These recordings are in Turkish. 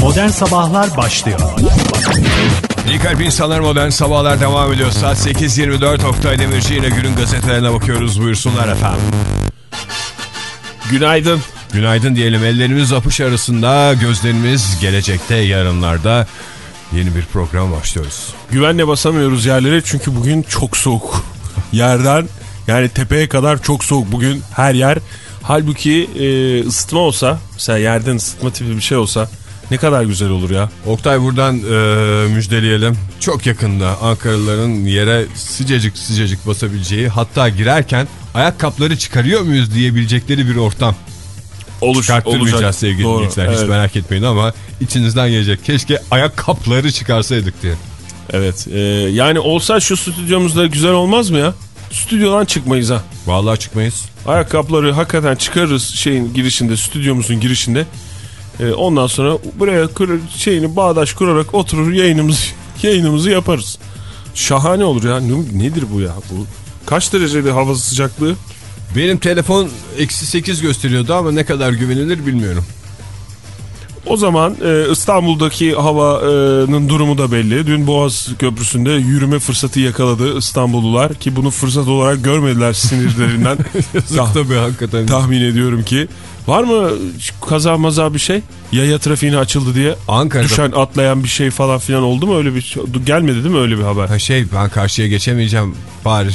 Modern Sabahlar başlıyor. İyi kalp insanlar modern sabahlar devam ediyor. Saat 8.24 Oktay Demirci ile günün gazetelerine bakıyoruz. Buyursunlar efendim. Günaydın. Günaydın diyelim. Ellerimiz apış arasında, gözlerimiz gelecekte, yarınlarda yeni bir program başlıyoruz. Güvenle basamıyoruz yerlere çünkü bugün çok soğuk. Yerden yani tepeye kadar çok soğuk bugün her yer. Halbuki e, ısıtma olsa mesela yerden ısıtma tipi bir şey olsa ne kadar güzel olur ya. Oktay buradan e, müjdeleyelim. Çok yakında Ankaralıların yere sıcacık sıcacık basabileceği hatta girerken ayakkabıları çıkarıyor muyuz diyebilecekleri bir ortam. Olur, Çıkarttırmayacağız olacak. sevgili Doğru, dinleyiciler. Hiç evet. merak etmeyin ama içinizden gelecek. Keşke ayakkabıları çıkarsaydık diye. Evet e, yani olsa şu stüdyomuzda güzel olmaz mı ya? Stüdyodan çıkmayız ha. Vallahi çıkmayız. Ayakkabıları hakikaten çıkarırız şeyin girişinde, stüdyomuzun girişinde. Ee, ondan sonra buraya kır, şeyini bağdaş kurarak oturur yayınımızı yayınımızı yaparız. Şahane olur ya. Ne- nedir bu ya? Bu kaç derecede hava sıcaklığı? Benim telefon eksi 8 gösteriyordu ama ne kadar güvenilir bilmiyorum. O zaman e, İstanbul'daki havanın durumu da belli. Dün Boğaz Köprüsü'nde yürüme fırsatı yakaladı İstanbullular ki bunu fırsat olarak görmediler sinirlerinden. Tah- Tabii hakikaten. tahmin ediyorum ki. Var mı kaza maza bir şey? Yaya trafiğine açıldı diye. Ankara'da Düşen atlayan bir şey falan filan oldu mu öyle bir şey? Gelmedi değil mi öyle bir haber? Ha şey ben karşıya geçemeyeceğim bari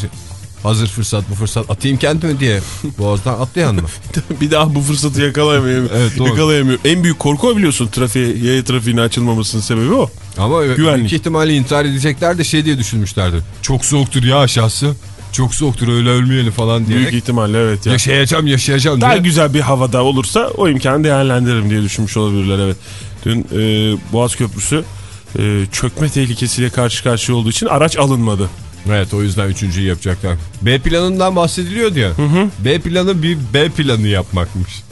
hazır fırsat bu fırsat atayım kendimi diye boğazdan atlayan mı? bir daha bu fırsatı yakalayamıyor. Evet, doğru. yakalayamıyor. En büyük korku o biliyorsun trafiğe, yaya trafiğine açılmamasının sebebi o. Ama Güvenlik. büyük ihtimalle intihar edecekler de şey diye düşünmüşlerdi. Çok soğuktur ya aşağısı. Çok soğuktur öyle ölmeyelim falan Büyük diyerek. ihtimalle evet ya. Yaşayacağım yaşayacağım Daha diye. güzel bir havada olursa o imkanı değerlendiririm diye düşünmüş olabilirler evet. Dün e, Boğaz Köprüsü e, çökme tehlikesiyle karşı karşıya olduğu için araç alınmadı. Evet o yüzden üçüncüyü yapacaklar. B planından bahsediliyor ya. B planı bir B planı yapmakmış.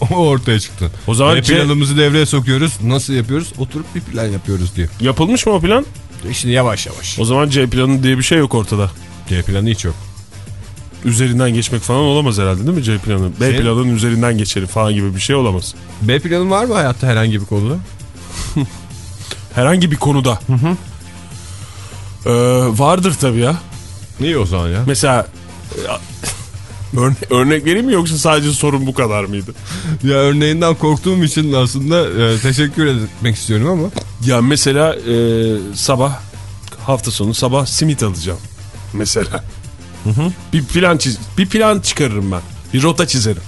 o ortaya çıktı. O zaman B C- planımızı devreye sokuyoruz. Nasıl yapıyoruz? Oturup bir plan yapıyoruz diye. Yapılmış mı o plan? Şimdi yavaş yavaş. O zaman C planı diye bir şey yok ortada. C planı hiç yok. üzerinden geçmek falan olamaz herhalde değil mi C planı? B Şey- planının üzerinden geçelim falan gibi bir şey olamaz. B planın var mı hayatta herhangi bir konuda? Herhangi bir konuda. Ee, vardır tabii ya. İyi o zaman ya. Mesela örne örnek vereyim mi yoksa sadece sorun bu kadar mıydı? Ya örneğinden korktuğum için aslında e, teşekkür etmek istiyorum ama. Ya mesela e, sabah hafta sonu sabah simit alacağım. Mesela. Bir plan çiz bir plan çıkarırım ben. Bir rota çizerim.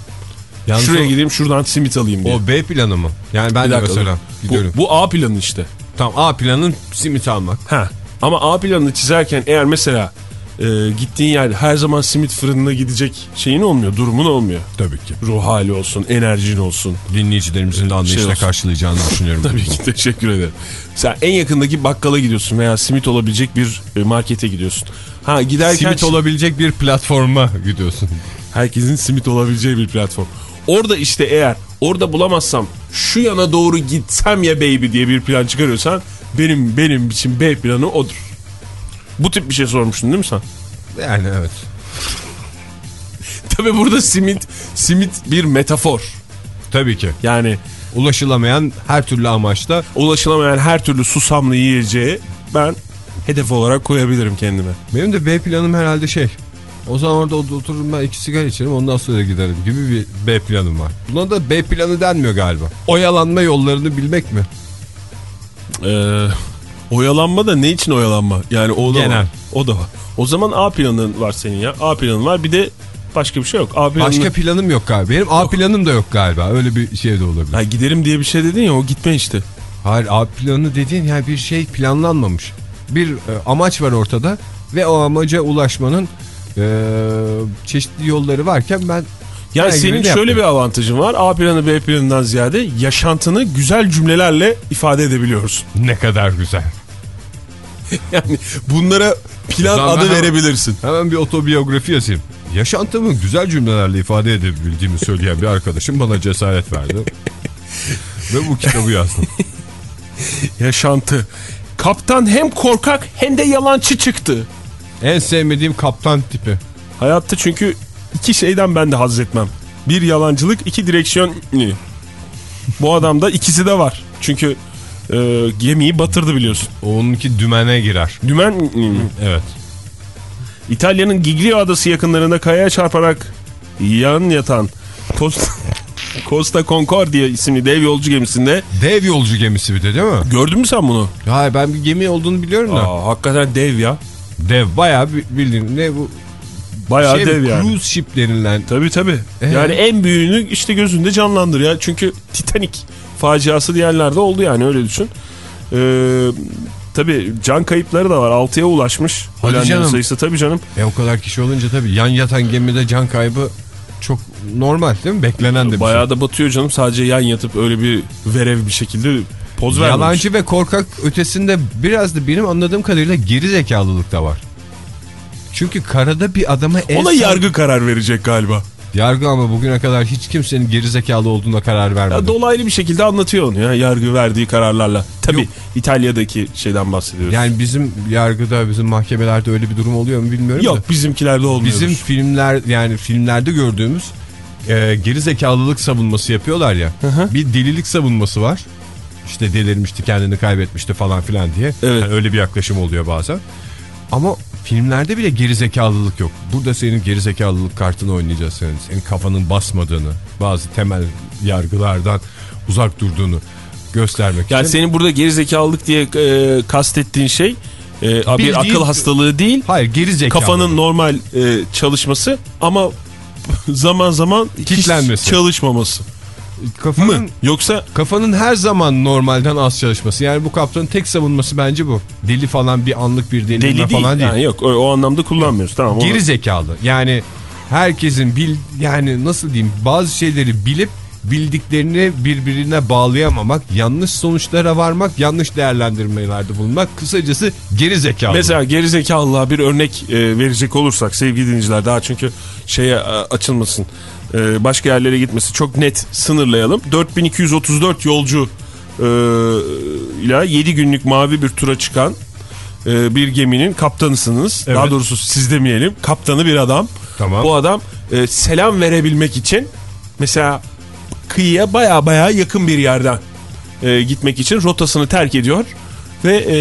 Yalnız Şuraya o- gideyim şuradan simit alayım diye. O B planı mı? Yani ben Bir de mesela bu, gidiyorum. bu A planı işte. Tamam A planın simit almak. Ha. Ama A planını çizerken eğer mesela e, gittiğin yer her zaman simit fırınına gidecek şeyin olmuyor, durumun olmuyor. Tabii ki. Ruh hali olsun, enerjin olsun. Dinleyicilerimizin de anlayışla Şey olsun. karşılayacağını düşünüyorum. Tabii ki teşekkür ederim. Sen en yakındaki bakkala gidiyorsun veya simit olabilecek bir e, markete gidiyorsun. Ha giderken Simit olabilecek bir platforma gidiyorsun. herkesin simit olabileceği bir platform. Orada işte eğer orada bulamazsam şu yana doğru gitsem ya baby diye bir plan çıkarıyorsan benim benim için B planı odur. Bu tip bir şey sormuştun değil mi sen? Yani evet. Tabii burada simit simit bir metafor. Tabii ki. Yani Ulaşılamayan her türlü amaçla ulaşılamayan her türlü susamlı yiyeceği ben hedef olarak koyabilirim kendime. benim de B planım herhalde şey. O zaman orada otururum ben iki sigara içerim ondan sonra giderim gibi bir B planım var. Buna da B planı denmiyor galiba. Oyalanma yollarını bilmek mi? Ee, oyalanma da ne için oyalanma? Yani o da Genel. var. O da var. O zaman A planın var senin ya. A planın var bir de başka bir şey yok. A planını... Başka planım yok galiba. Benim A planım da yok galiba. Öyle bir şey de olabilir. Ha, giderim diye bir şey dedin ya o gitme işte. Hayır A planı dediğin yani bir şey planlanmamış. Bir e, amaç var ortada ve o amaca ulaşmanın e, çeşitli yolları varken ben Yani senin şöyle yapmıyorum. bir avantajın var. A planı B planından ziyade yaşantını güzel cümlelerle ifade edebiliyorsun. ne kadar güzel. Yani bunlara plan zaman adı verebilirsin. Hemen bir otobiyografi yazayım. Yaşantımı güzel cümlelerle ifade edebildiğimi söyleyen bir arkadaşım bana cesaret verdi. Ve bu kitabı yazdım. Yaşantı. Kaptan hem korkak hem de yalancı çıktı. En sevmediğim kaptan tipi. Hayatta çünkü iki şeyden ben de haz etmem. bir yalancılık, iki direksiyon. Bu adamda ikisi de var. Çünkü e, gemiyi batırdı biliyorsun. Onunki dümene girer. Dümen Evet. İtalya'nın Giglio adası yakınlarında kayaya çarparak yan yatan Costa, Costa Concordia isimli dev yolcu gemisinde. Dev yolcu gemisi bir de değil mi? Gördün mü sen bunu? Hayır ben bir gemi olduğunu biliyorum da. Aa, hakikaten dev ya. Dev bayağı bi- bildiğin ne bu Bayağı şey dev yani. cruise ship denilen. Tabii tabii. Ee? Yani en büyüğünü işte gözünde canlandır ya. Çünkü Titanic faciası diğerlerde oldu yani öyle düşün. Ee, tabii can kayıpları da var. 6'ya ulaşmış. Canım. sayısı tabii canım. E o kadar kişi olunca tabii yan yatan gemide can kaybı çok normal değil mi? Beklenen de Bayağı da batıyor canım. Sadece yan yatıp öyle bir verev bir şekilde poz şey. vermemiş. Yalancı ve korkak ötesinde biraz da benim anladığım kadarıyla geri zekalılık da var. Çünkü karada bir adama el Ona yargı karar verecek galiba. Yargı ama bugüne kadar hiç kimsenin geri zekalı olduğuna karar vermedi. Ya dolaylı bir şekilde anlatıyor onu ya yargı verdiği kararlarla. Tabii Yok. İtalya'daki şeyden bahsediyoruz. yani bizim yargıda, bizim mahkemelerde öyle bir durum oluyor mu bilmiyorum Yok da. bizimkilerde olmuyor. Bizim filmler yani filmlerde gördüğümüz e, geri zekalılık savunması yapıyorlar ya. hı. Bir delilik savunması var. İşte delirmişti, kendini kaybetmişti falan filan diye. Evet. Yani öyle bir yaklaşım oluyor bazen. Ama filmlerde bile geri zekalılık yok. Burada senin geri zekalılık kartını oynayacağız senin. Senin kafanın basmadığını, bazı temel yargılardan uzak durduğunu göstermek Yani için. senin burada gerizekalılık diye e, kastettiğin şey e, bir Bildiğin- akıl hastalığı değil. Hayır geri zekalı. Kafanın normal e, çalışması ama zaman zaman hiç çalışmaması. Kafanın Mı? Yoksa Kafanın her zaman normalden az çalışması. Yani bu kaptanın tek savunması bence bu. Deli falan bir anlık bir deli değil. falan değil. Yani yok o, o anlamda kullanmıyoruz. Tamam. Geri zekalı. Yani herkesin bil yani nasıl diyeyim bazı şeyleri bilip bildiklerini birbirine bağlayamamak, yanlış sonuçlara varmak, yanlış değerlendirmelerde bulunmak. Kısacası geri zekalı. Mesela gerizekalılığa bir örnek e, verecek olursak sevgili dinleyiciler daha çünkü şeye e, açılmasın e, başka yerlere gitmesi çok net sınırlayalım. 4234 yolcu e, ile 7 günlük mavi bir tura çıkan e, bir geminin kaptanısınız. Evet. Daha doğrusu siz demeyelim kaptanı bir adam. Tamam. Bu adam e, selam verebilmek için mesela kıyıya baya baya yakın bir yerden e, gitmek için rotasını terk ediyor ve e,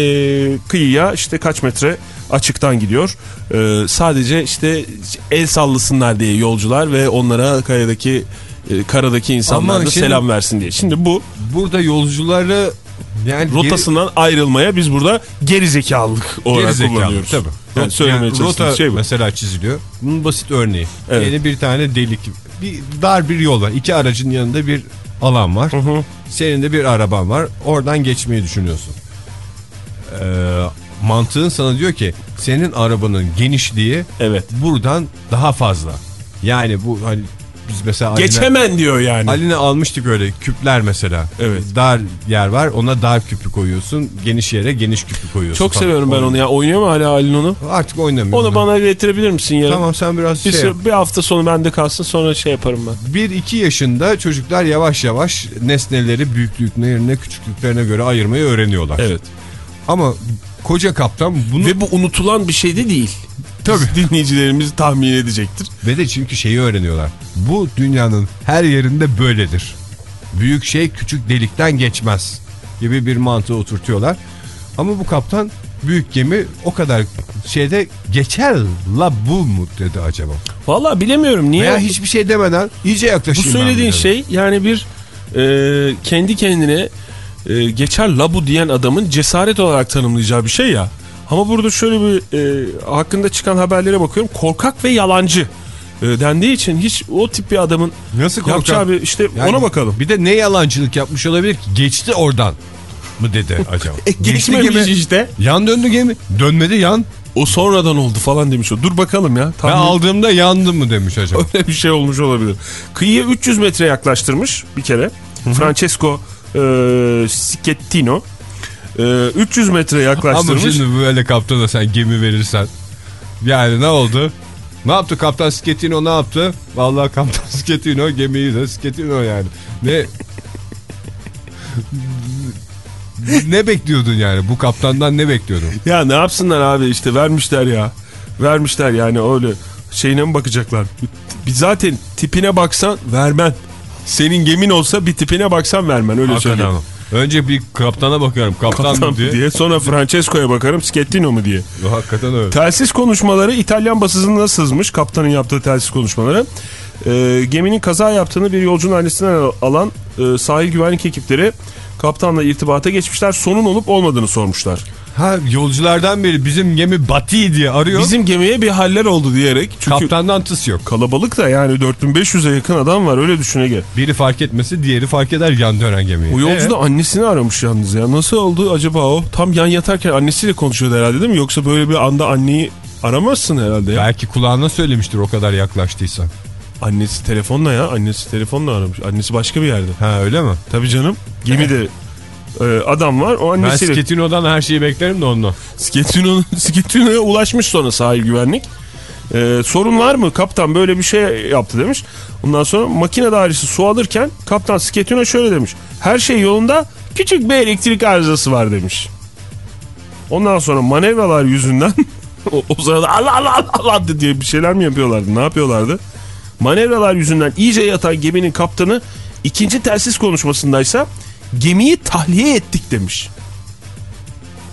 kıyıya işte kaç metre açıktan gidiyor. E, sadece işte el sallasınlar diye yolcular ve onlara kayadaki e, karadaki insanlar Ama da şimdi- selam versin diye. Şimdi bu Burada yolcuları yani rotasından ayrılmaya biz burada geri, olarak geri zekalı. kullanıyoruz. Tabii. Yani söylemeye Yani rota şey bu. mesela çiziliyor. Bunun basit örneği. Evet. Yeni bir tane delik. Bir dar bir yol var. İki aracın yanında bir alan var. hı. Senin de bir araban var. Oradan geçmeyi düşünüyorsun. Ee, mantığın sana diyor ki senin arabanın genişliği Evet. buradan daha fazla. Yani bu hani biz mesela Aline, Geçemen diyor yani. Aline almıştık öyle küpler mesela. Evet. Dar yer var ona dar küpü koyuyorsun. Geniş yere geniş küpü koyuyorsun. Çok falan. seviyorum ben onu ya. Oynuyor mu hala Halil onu? Artık oynamıyorum. Onu bana getirebilir misin ya? Tamam sen biraz Bir, şey yap. bir hafta sonu bende kalsın sonra şey yaparım ben. 1-2 yaşında çocuklar yavaş yavaş nesneleri büyüklüklerine küçüklüklerine göre ayırmayı öğreniyorlar. Evet. Ama koca kaptan bunu ve, Ve bu unutulan bir şey de değil. Tabii. Dinleyicilerimiz tahmin edecektir. de çünkü şeyi öğreniyorlar. Bu dünyanın her yerinde böyledir. Büyük şey küçük delikten geçmez gibi bir mantığı oturtuyorlar. Ama bu kaptan büyük gemi o kadar şeyde geçer la bu mu dedi acaba? Vallahi bilemiyorum niye. Veya hiçbir şey demeden iyice bu yaklaşayım ben söylediğin şey yani bir e, kendi kendine e, geçer labu diyen adamın cesaret olarak tanımlayacağı bir şey ya. Ama burada şöyle bir e, hakkında çıkan haberlere bakıyorum. Korkak ve yalancı e, dendiği için hiç o tip bir adamın Nasıl korkak? yapacağı bir işte Yani ona bakalım. Bir de ne yalancılık yapmış olabilir ki? Geçti oradan mı dedi acaba? E, geçmemiş işte. Yan döndü gemi. Dönmedi yan. O sonradan oldu falan demiş o. Dur bakalım ya. Ben Tahmin- aldığımda yandı mı demiş acaba. Öyle bir şey olmuş olabilir. Kıyıya 300 metre yaklaştırmış bir kere. Francesco e, Schettino. E, 300 metre Ama yaklaştırmış. şimdi böyle kaptana sen gemi verirsen. Yani ne oldu? Ne yaptı kaptan Sketino ne yaptı? Vallahi kaptan Sketino gemiyi de Sketino yani. Ne ne bekliyordun yani? Bu kaptandan ne bekliyordun? Ya ne yapsınlar abi işte vermişler ya. Vermişler yani öyle şeyine mi bakacaklar? Zaten tipine baksan vermen. Senin gemin olsa bir tipine baksan vermen öyle Hakikaten söyleyeyim. ama. Önce bir kaptana bakarım. Kaptan, Kaptan mı diye. diye. Sonra Francesco'ya bakarım Schettino mu diye. Hakikaten öyle. Telsiz konuşmaları İtalyan basınına sızmış. Kaptanın yaptığı telsiz konuşmaları. Ee, geminin kaza yaptığını bir yolcunun annesinden alan e, sahil güvenlik ekipleri kaptanla irtibata geçmişler. Sonun olup olmadığını sormuşlar. Ha yolculardan biri bizim gemi Bati diye arıyor. Bizim gemiye bir haller oldu diyerek. Çünkü Kaptandan tıs yok. kalabalık da yani 4500'e yakın adam var öyle düşün Ege. Biri fark etmesi diğeri fark eder yan dönen gemiyi. O yolcu Ee? da annesini aramış yalnız ya. Nasıl oldu acaba o? Tam yan yatarken annesiyle konuşuyordu herhalde değil mi? Yoksa böyle bir anda anneyi aramazsın herhalde ya. Belki kulağına söylemiştir o kadar yaklaştıysa. Annesi telefonla ya. Annesi telefonla aramış. Annesi başka bir yerde. Ha öyle mi? Tabii canım. Gemide e, adam var. O Ben annesiyle... Sketino'dan her şeyi beklerim de. Sketino, Sketino'ya ulaşmış sonra sahil güvenlik. E, sorun var mı? Kaptan böyle bir şey yaptı demiş. Ondan sonra makine dairesi su alırken kaptan Sketino şöyle demiş. Her şey yolunda küçük bir elektrik arızası var demiş. Ondan sonra manevralar yüzünden o, o sırada Allah Allah Allah Allah diye bir şeyler mi yapıyorlardı? Ne yapıyorlardı? Manevralar yüzünden iyice yatan geminin kaptanı ikinci telsiz konuşmasındaysa gemiyi tahliye ettik demiş.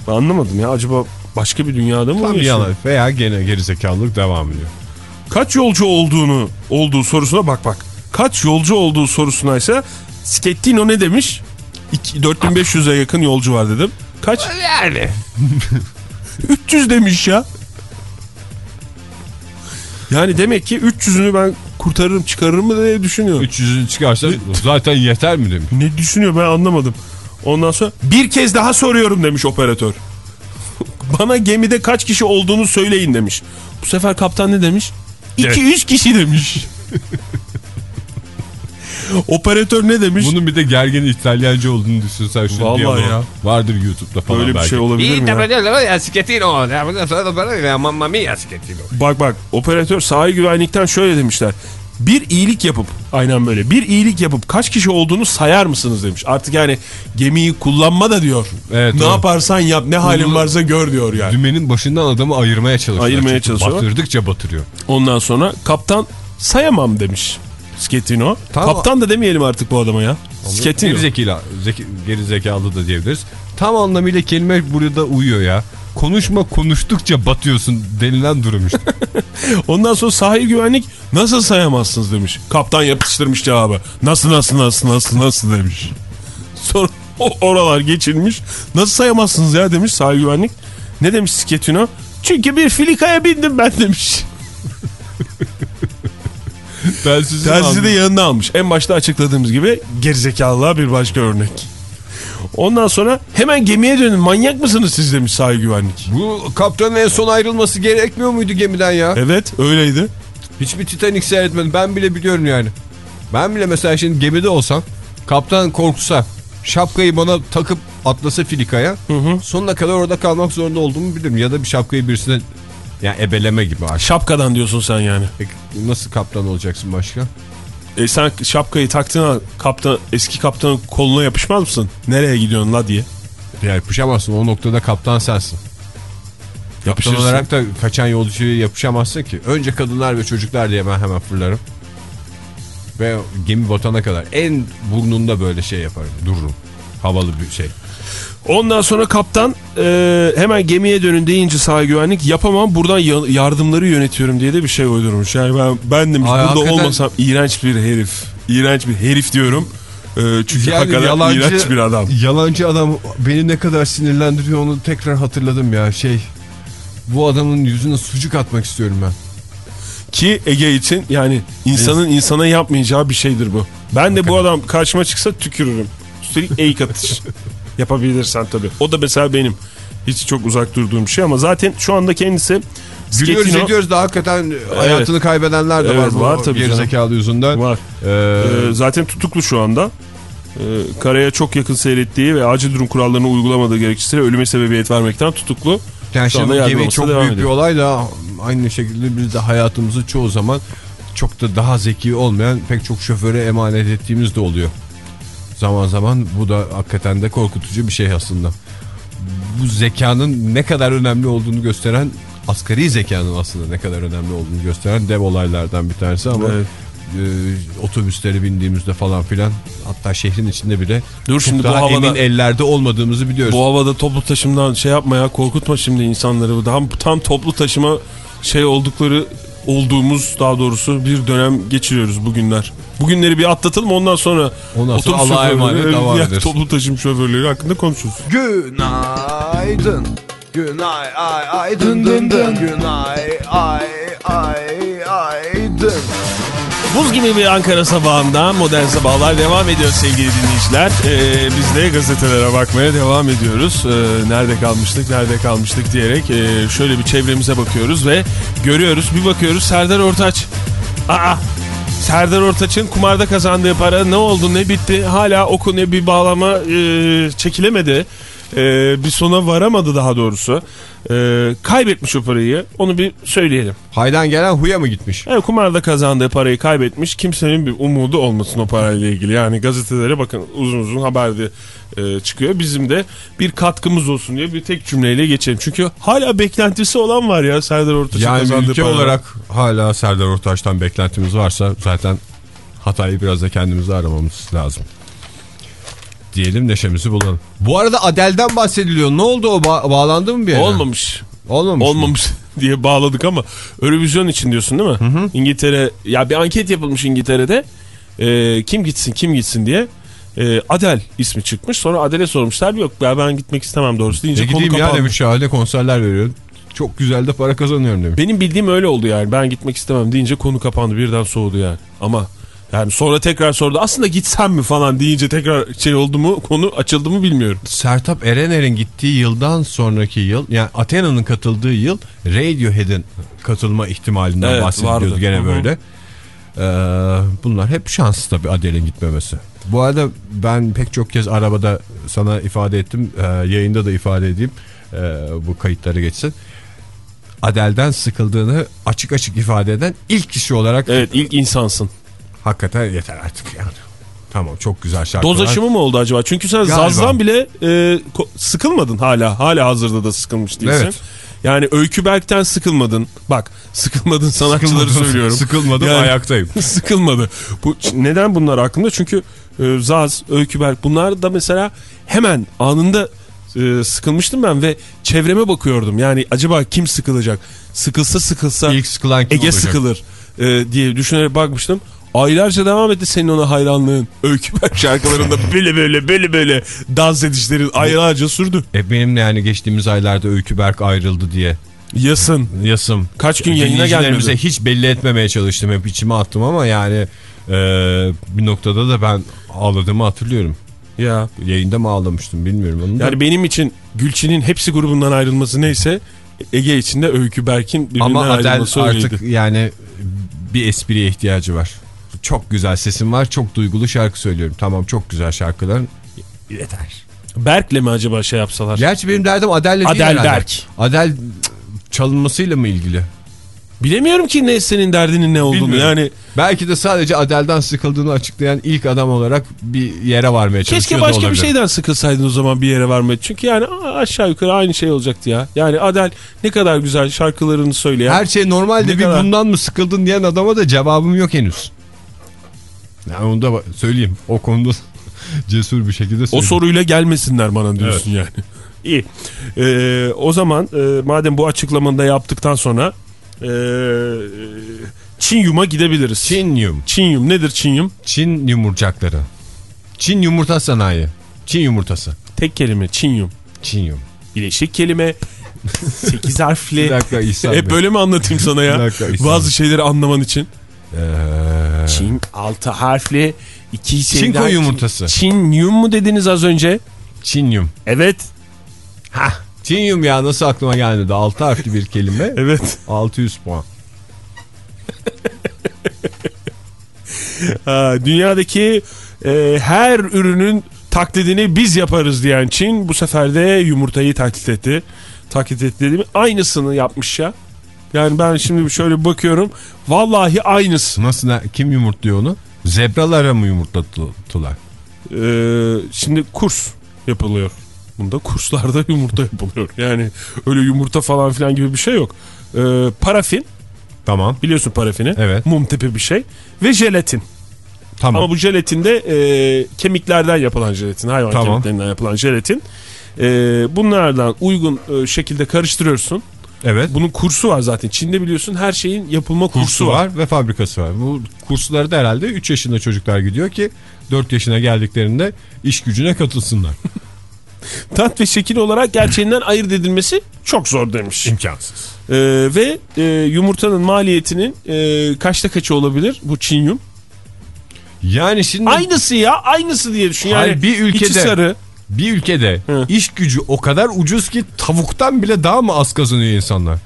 Ben anlamadım ya acaba başka bir dünyada mı Tam yalan veya gene gerizekalılık devam ediyor. Kaç yolcu olduğunu olduğu sorusuna bak bak. Kaç yolcu olduğu sorusuna ise Schettino ne demiş? İki- 4500'e yakın yolcu var dedim. Kaç? Yani. 300 demiş ya. Yani demek ki 300'ünü ben kurtarırım çıkarırım mı diye düşünüyor. 300'ün çıkarsa zaten yeter mi demiş. Ne düşünüyor ben anlamadım. Ondan sonra bir kez daha soruyorum demiş operatör. Bana gemide kaç kişi olduğunu söyleyin demiş. Bu sefer kaptan ne demiş? 2-3 kişi demiş. Operatör ne demiş? Bunun bir de gergin İtalyanca olduğunu düşünsen şu Vallahi diyaloğu. ya. Vardır YouTube'da falan Böyle bir belki. şey olabilir mi ya? Bak bak operatör sahil güvenlikten şöyle demişler. Bir iyilik yapıp aynen böyle bir iyilik yapıp kaç kişi olduğunu sayar mısınız demiş. Artık yani gemiyi kullanma da diyor. Evet, ne doğru. yaparsan yap ne halin Bunu- varsa gör diyor yani. Dümenin başından adamı ayırmaya çalışıyor. Ayırmaya Çünkü çalışıyorlar. Batırdıkça batırıyor. Ondan sonra kaptan sayamam demiş. Schettino. Tamam. Kaptan da demeyelim artık bu adama ya. Schettino. Geri, zekila, zeki, geri zekalı da diyebiliriz. Tam anlamıyla kelime burada uyuyor ya. Konuşma konuştukça batıyorsun denilen durum işte. Ondan sonra sahil güvenlik nasıl sayamazsınız demiş. Kaptan yapıştırmış cevabı. Nasıl nasıl nasıl nasıl nasıl demiş. Sonra o oralar geçilmiş. Nasıl sayamazsınız ya demiş sahil güvenlik. Ne demiş Schettino? Çünkü bir filikaya bindim ben demiş. Telsizi Telsizi de yanına almış. En başta açıkladığımız gibi gerizekalılığa bir başka örnek. Ondan sonra hemen gemiye dönün manyak mısınız siz demiş sahil güvenlik. Bu kaptanın en son ayrılması gerekmiyor muydu gemiden ya? Evet öyleydi. Hiçbir Titanic seyretmedim. Ben bile biliyorum yani. Ben bile mesela şimdi gemide olsam kaptan korkusa şapkayı bana takıp atlasa filikaya sonuna kadar orada kalmak zorunda olduğumu bilirim. Ya da bir şapkayı birisine yani ebeleme gibi aşağı. Şapkadan diyorsun sen yani. Nasıl kaptan olacaksın başka? E sen şapkayı taktığına kaptan, eski kaptanın koluna yapışmaz mısın? Nereye gidiyorsun la diye. Ya yapışamazsın o noktada kaptan sensin. Kaptan Yapışırsın. olarak da kaçan yolcuya yapışamazsın ki. Önce kadınlar ve çocuklar diye ben hemen fırlarım. Ve gemi batana kadar en burnunda böyle şey yaparım. Dururum. Havalı bir şey. Ondan sonra kaptan e, hemen gemiye dönün deyince sahil güvenlik yapamam buradan ya- yardımları yönetiyorum diye de bir şey uydurmuş. Yani ben, ben demiş Ay, burada hakikaten- olmasam iğrenç bir herif. İğrenç bir herif diyorum. E, çünkü Yani hakikaten yalancı, iğrenç bir adam. Yalancı adam beni ne kadar sinirlendiriyor onu tekrar hatırladım ya. Şey bu adamın yüzüne sucuk atmak istiyorum ben. Ki Ege için yani insanın insana yapmayacağı bir şeydir bu. Ben de bu adam karşıma çıksa tükürürüm. Üstelik eğik atış. Yapabilirsen tabii. O da mesela benim. Hiç çok uzak durduğum bir şey ama zaten şu anda kendisi Gülüyoruz Schettino- ediyoruz da hakikaten hayatını kaybedenler de Evet, var. var tabii canım. Gerizekalı yüzünden. var. Ee, Ee, zaten tutuklu şu anda. Ee, karaya çok yakın seyrettiği ve acil durum kurallarını uygulamadığı gerekçesiyle ölüme sebebiyet vermekten tutuklu. yani şu anda gemi çok büyük bir ediyor. olay da aynı şekilde biz de hayatımızı çoğu zaman çok da daha zeki olmayan pek çok şoföre emanet ettiğimiz de oluyor. Zaman zaman bu da hakikaten de korkutucu bir şey aslında. Bu zekanın ne kadar önemli olduğunu gösteren asgari zekanın aslında ne kadar önemli olduğunu gösteren dev olaylardan bir tanesi ama Evet. e, otobüslere bindiğimizde falan filan hatta şehrin içinde bile Dur şimdi bu daha havada- emin ellerde olmadığımızı biliyoruz. Bu havada toplu taşımdan şey yapma ya korkutma şimdi insanları. Tam, tam toplu taşıma şey oldukları olduğumuz daha doğrusu bir dönem geçiriyoruz bugünler. Bugünleri bir atlatalım ondan sonra Ondan sonra otobüs Allah'a şoförleri, emanet devam ederiz. Toplu taşım şoförleri hakkında konuşuruz. Günaydın. Günay ay ay dın dın dın. Günay ay ay ay dın. Buz gibi bir Ankara sabahında modern sabahlar devam ediyor sevgili dinleyiciler. Ee, biz de gazetelere bakmaya devam ediyoruz. Ee, nerede kalmıştık, nerede kalmıştık diyerek e, şöyle bir çevremize bakıyoruz ve görüyoruz. Bir bakıyoruz Serdar Ortaç. Aa, Serdar Ortaç'ın kumarda kazandığı para ne oldu ne bitti hala o konuya bir bağlama e, çekilemedi. E, bir sona varamadı daha doğrusu. E, kaybetmiş o parayı onu bir söyleyelim. Haydan gelen huya mı gitmiş? Evet, kumarda kazandığı parayı kaybetmiş. Kimsenin bir umudu olmasın o parayla ilgili. Yani gazetelere bakın uzun uzun haberde e, çıkıyor. Bizim de bir katkımız olsun diye bir tek cümleyle geçelim. Çünkü hala beklentisi olan var ya Serdar Ortaç'ın Yani kazandığı ülke para. olarak hala Serdar Ortaç'tan beklentimiz varsa zaten hatayı biraz da kendimize aramamız lazım. Diyelim neşemizi bulalım. Bu arada Adel'den bahsediliyor. Ne oldu o? Ba- bağlandı mı bir yere? Olmamış. Olmamış. mı? Olmamış diye bağladık ama Eurovision için diyorsun değil mi? İngiltere ya bir anket yapılmış İngiltere'de. Ee, kim gitsin kim gitsin diye. Ee, Adel ismi çıkmış. Sonra Adel'e sormuşlar. Yok ya ben gitmek istemem doğrusu deyince Ne konu gideyim ya kapandı. demiş şahane konserler veriyorum. Çok güzel de para kazanıyorum demiş. Benim bildiğim öyle oldu yani. Ben gitmek istemem deyince konu kapandı. Birden soğudu yani. Ama yani sonra tekrar sordu. Aslında gitsem mi falan deyince tekrar şey oldu mu konu açıldı mı bilmiyorum. Sertap Erener'in gittiği yıldan sonraki yıl yani Athena'nın katıldığı yıl Radiohead'in katılma ihtimalinden Evet, bahsediliyordu vardı. gene Hı hı. böyle. Ee, bunlar hep şans tabii Adele'in gitmemesi. Bu arada ben pek çok kez arabada sana ifade ettim. Ee, yayında da ifade edeyim. Ee, bu kayıtları geçsin. Adel'den sıkıldığını açık açık ifade eden ilk kişi olarak Evet ilk insansın. Hakikaten yeter artık yani. Tamam çok güzel şarkılar. Doz aşımı mı oldu acaba? Çünkü sen Galiba. Zaz'dan bile e, sıkılmadın hala. Hala hazırda da sıkılmış değilsin. Evet. Yani Öykü Berk'ten sıkılmadın. Bak sıkılmadın sanatçıları Sıkılmadım, söylüyorum. Sıkılmadım Yani- ayaktayım. sıkılmadı. Bu neden bunlar aklımda? Çünkü e, Zaz, Öykü Berk bunlar da mesela hemen anında e, sıkılmıştım ben ve çevreme bakıyordum. Yani acaba kim sıkılacak? Sıkılsa sıkılsa İlk sıkılan kim Ege olacak? sıkılır e, diye düşünerek bakmıştım. Aylarca devam etti senin ona hayranlığın. Öykü Berk şarkılarında böyle böyle böyle böyle dans edişlerin aylarca sürdü. E benim de yani geçtiğimiz aylarda Öykü Berk ayrıldı diye Yasın. yasım. Kaç gün yayına Dinleyicilerimize gelmedi. hiç belli etmemeye çalıştım. Hep içime attım ama yani e, bir noktada da ben ağladığımı hatırlıyorum. Ya. Yayında mı ağlamıştım bilmiyorum onu da. Yani benim için Gülçin'in hepsi grubundan ayrılması neyse Ege için de Öykü Berk'in birbirinden ama ayrılması öyleydi. artık yani bir espriye ihtiyacı var. Çok güzel sesim var. Çok duygulu şarkı söylüyorum. Tamam çok güzel şarkılar. Yeter. Berk'le mi acaba şey yapsalar? Gerçi benim derdim Adel'le değil Adel herhalde. Berk. Adel çalınmasıyla mı ilgili? Bilemiyorum ki ne senin derdinin ne olduğunu Bilmiyorum. yani. Belki de sadece Adel'den sıkıldığını açıklayan ilk adam olarak bir yere varmaya çalışıyor Keşke başka bir olabilir. şeyden sıkılsaydın o zaman bir yere varmaya. Çünkü yani aşağı yukarı aynı şey olacaktı ya. Yani Adel ne kadar güzel şarkılarını söyleyen. Her şey normalde Ne bir kadar? bundan mı sıkıldın diyen adama da cevabım yok henüz. Yani onu da söyleyeyim. O konuda cesur bir şekilde O söyleyeyim. soruyla gelmesinler bana diyorsun yani. İyi. Ee, o zaman e, madem bu açıklamanı da yaptıktan sonra e, Çinyum'a gidebiliriz. Çin yum. Çinyum nedir Çinyum? Çin yumurcakları. Çin yumurta sanayi. Çin yumurtası. Tek kelime Çinyum. Çin yum. Bileşik kelime. 8 Bir harfli. dakika İhsan Hep böyle mi anlatayım sana Bir ya? dakika, İhsan Bazı şeyleri anlaman için. Ee, Çin 6 harfli. iki şeyden- Çinko yumurtası. Çinyum mu dediniz az önce? Çin yum. Evet. Hah. Çin yum ya nasıl aklıma gelmedi? 6 harfli bir kelime. Evet. 600 puan. Ha, dünyadaki e, her ürünün taklidini biz yaparız diyen Çin bu sefer de yumurtayı taklit etti. Taklit etti dediğim aynısını yapmış ya. Yani ben şimdi şöyle bakıyorum. Vallahi aynısı. Nasıl kim yumurtluyor onu? Zebralara mı yumurtlattılar? Ee, şimdi kurs yapılıyor. Bunda kurslarda yumurta yapılıyor. Yani öyle yumurta falan filan gibi bir şey yok. e, parafin Tamam. biliyorsun parafini. Evet. Mum tipi bir şey. Ve jelatin. Tamam. Ama bu jelatin de e, kemiklerden yapılan jelatin. Hayvan Tamam. kemiklerinden yapılan jelatin. E, bunlardan uygun e, şekilde karıştırıyorsun. Evet. Bunun kursu var zaten. Çin'de biliyorsun her şeyin yapılma kursu, kursu var. var ve fabrikası var. Bu kursları da herhalde 3 yaşında çocuklar gidiyor ki 4 yaşına geldiklerinde iş gücüne katılsınlar. Tat ve şekil olarak gerçeğinden ayırt edilmesi çok zor demiş. İmkansız. E, ve e, yumurtanın maliyetinin e, kaçta kaçı olabilir bu Çin yum? Yani şimdi Aynısı ya aynısı diye düşün. Yani Hayır, bir ülkede- içi sarı. Bir ülkede Hı. iş gücü o kadar ucuz ki tavuktan bile daha mı az kazanıyor insanlar?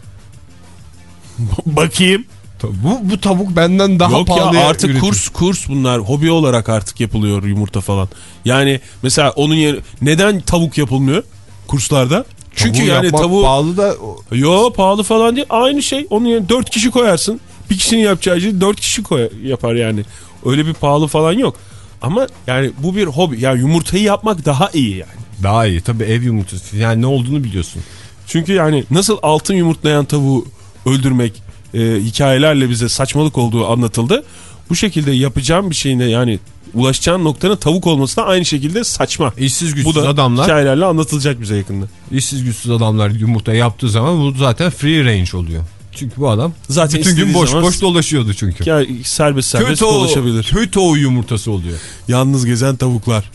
Bakayım. Bu, bu tavuk benden daha Yok ya pahalı artık kurs kurs bunlar hobi olarak artık yapılıyor yumurta falan. Yani mesela onun yeri neden tavuk yapılmıyor kurslarda? Çünkü yani tavuğu pahalı da yo pahalı falan değil aynı şey. Onun yerine 4 kişi koyarsın. Bir kişinin yapacağı işi 4 kişi koy, yapar yani. Öyle bir pahalı falan yok. Ama yani bu bir hobi. Yani yumurtayı yapmak daha iyi yani. daha iyi. Tabii ev yumurtası. Yani ne olduğunu biliyorsun. Çünkü yani nasıl altın yumurtlayan tavuğu öldürmek e, hikayelerle bize saçmalık olduğu anlatıldı. Bu şekilde yapacağım bir şeyine yani ulaşacağın noktanın tavuk olması da aynı şekilde saçma. İşsiz Bu güçsüz da adamlar, hikayelerle anlatılacak bize yakında. işsiz güçsüz adamlar yumurta yaptığı zaman bu zaten free range oluyor. Çünkü bu adam Zaten bütün gün boş zaman- boş dolaşıyordu çünkü. Yani serbest serbest o, dolaşabilir. kötü o yumurtası oluyor. Yalnız gezen tavuklar.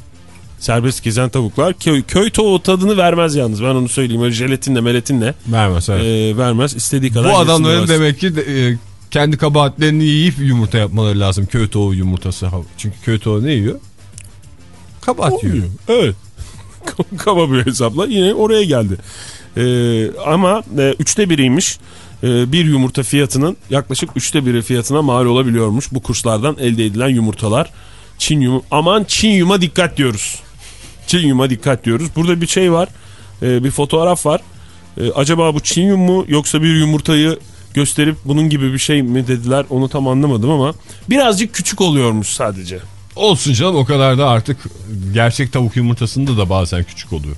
Serbest gezen tavuklar köy, köy tavuğu tadını vermez yalnız ben onu söyleyeyim. Öyle jelatinle melatinle Vermez evet. e, vermez. istediği kadar Bu adamların demek ki de, e, kendi kabahatlerini yiyip yumurta yapmaları lazım. Köy tavuğu yumurtası. Çünkü köy tavuğu ne yiyor? Kabahat yiyor. Olmuyor. Evet. Kaba bir hesapla yine oraya geldi. Ee, ama e, üçte biriymiş. Ee, bir yumurta fiyatının yaklaşık üçte biri fiyatına mal olabiliyormuş. Bu kurslardan elde edilen yumurtalar. Çin yumu. Aman Çin yuma dikkat diyoruz. Çin yuma dikkat diyoruz. Burada bir şey var. Ee, bir fotoğraf var. Ee, acaba bu Çin yum mu yoksa bir yumurtayı gösterip bunun gibi bir şey mi dediler onu tam anlamadım ama birazcık küçük oluyormuş sadece. Olsun canım o kadar da artık gerçek tavuk yumurtasında da bazen küçük oluyor.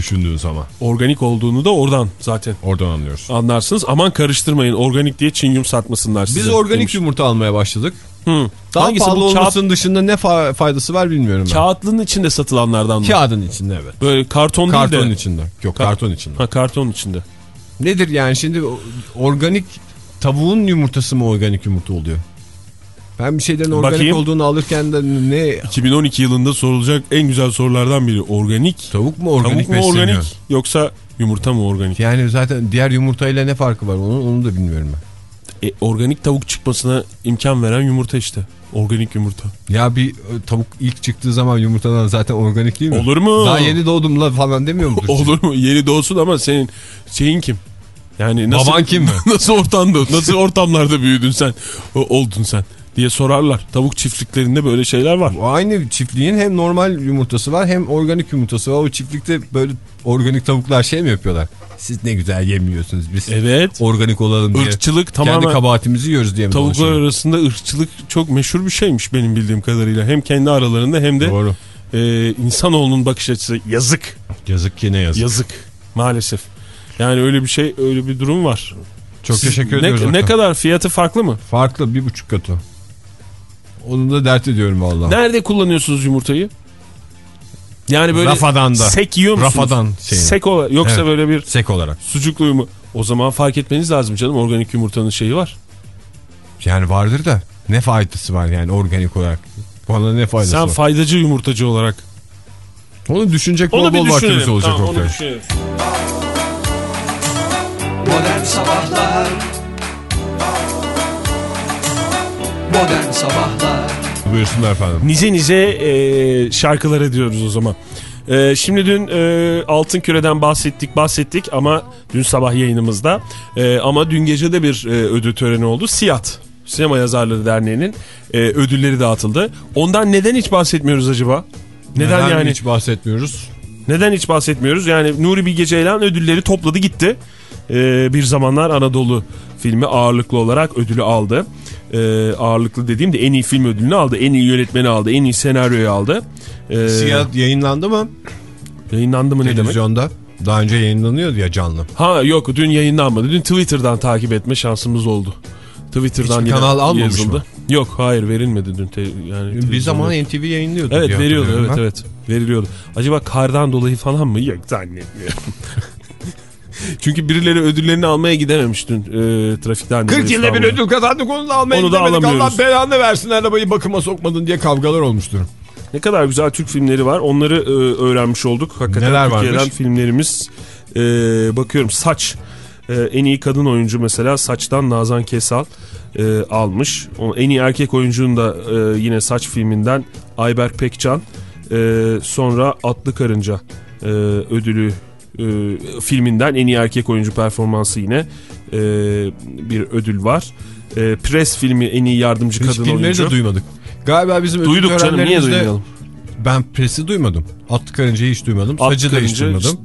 Düşündüğün zaman. Organik olduğunu da oradan zaten Oradan anlıyoruz. anlarsınız. Aman karıştırmayın organik diye Çin yum satmasınlar size. Biz organik demiş. yumurta almaya başladık. Hı. Daha Hangisi pahalı bu kağıt, olmasının dışında ne fa- faydası var bilmiyorum ben. kağıtlının içinde satılanlardan mı? Kağıdın içinde evet. Böyle karton, Karton değil de. içinde. Yok Ka- karton içinde. Ha karton içinde. Nedir yani şimdi organik tavuğun yumurtası mı organik yumurta oluyor? Ben bir şeylerin organik Bakayım. olduğunu alırken de ne 2012 yılında sorulacak en güzel sorulardan biri. Organik. tavuk mu organik Tavuk mu besleniyor? organik yoksa yumurta mı organik? Yani zaten diğer yumurtayla ne farkı var onu, onu da bilmiyorum ben. E, organik tavuk çıkmasına imkan veren yumurta işte. Organik yumurta. Ya bir e, tavuk ilk çıktığı zaman yumurtadan zaten organik değil mi? Olur mu? Daha yeni doğdum la falan demiyor mudur? Olur mu? Yeni doğsun ama senin şeyin kim? Yani nasıl, Baban kim mi? nasıl ortamda, nasıl ortamlarda büyüdün sen, oldun sen diye sorarlar. Tavuk çiftliklerinde böyle şeyler var. Aynı çiftliğin hem normal yumurtası var hem organik yumurtası var. O çiftlikte böyle organik tavuklar şey mi yapıyorlar? Siz ne güzel yemiyorsunuz biz. Evet. Organik olalım diye. Irkçılık Kendi tamamen kabahatimizi yiyoruz diye mi tavuklar konuşuyorlar? arasında ırkçılık çok meşhur bir şeymiş benim bildiğim kadarıyla. Hem kendi aralarında hem de Doğru. e, insanoğlunun bakış açısı yazık. Yazık ki ne yazık. Yazık maalesef. Yani öyle bir şey öyle bir durum var. Çok Siz teşekkür ne, ediyoruz. Ne Oktay. kadar fiyatı farklı mı? Farklı bir buçuk katı. Onu da dert ediyorum vallahi. Nerede kullanıyorsunuz yumurtayı? Yani böyle Rafadan da. sek yiyor musunuz? Rafadan şeyini. Sek olarak yoksa Evet. böyle bir Sek olarak. sucuklu mu? O zaman fark etmeniz lazım canım organik yumurtanın şeyi var. Yani vardır da ne faydası var yani organik olarak? Bana ne faydası Sen var? faydacı yumurtacı olarak. Onu düşünecek Onu bol bol vaktimiz olacak Tamam, onu. Modern Sabahlar Modern Sabahlar Buyursunlar efendim. Nice nice e, şarkılar ediyoruz o zaman. E, şimdi dün e, Altın Küre'den bahsettik bahsettik ama dün sabah yayınımızda e, ama dün gece de bir e, ödül töreni oldu. Siyat Sinema Yazarları Derneği'nin e, ödülleri dağıtıldı. Ondan neden hiç bahsetmiyoruz acaba? Neden, yani? hiç bahsetmiyoruz? Neden hiç bahsetmiyoruz? Yani Nuri Bilge Ceylan ödülleri topladı gitti. Ee, bir zamanlar Anadolu filmi ağırlıklı olarak ödülü aldı. Ee, ağırlıklı dediğim de en iyi film ödülünü aldı. En iyi yönetmeni aldı. En iyi senaryoyu aldı. Ee, Siyah yayınlandı mı? Yayınlandı mı ne demek? Televizyonda. Daha önce yayınlanıyordu ya canlı. Ha yok dün yayınlanmadı. Dün Twitter'dan takip etme şansımız oldu. Twitter'dan Hiçbir kanal almamış yazıldı. mı? Yok hayır verilmedi dün. Te, yani Bir zaman NTV yayınlıyordu Evet veriyordu evet ben. evet veriliyordu. Acaba kardan dolayı falan mı? Yok zannetmiyorum. Çünkü birileri ödüllerini almaya gidememiş dün e, trafikten. 40 yılda bir ödül kazandık onu da almaya Onu da gidemedik. Allah belanı versin arabayı bakıma sokmadın diye kavgalar olmuştur. Ne kadar güzel Türk filmleri var. Onları e, öğrenmiş olduk. Hakikaten Neler Türkiye'den varmış? filmlerimiz. E, bakıyorum Saç. E, en iyi kadın oyuncu mesela Saç'tan Nazan Kesal e, almış. O, en iyi erkek oyuncunun da e, yine Saç filminden Ayberk Pekcan. E, sonra Atlı Karınca e, ödülü e, filminden en iyi erkek oyuncu performansı yine e, bir ödül var. E, Pres filmi en iyi yardımcı Hiç kadın filmleri oyuncu. de duymadık. Galiba bizim Duyduk canım niye duymayalım? Ben presi duymadım. Atlı karıncayı hiç duymadım. At Sacı da hiç duymadım.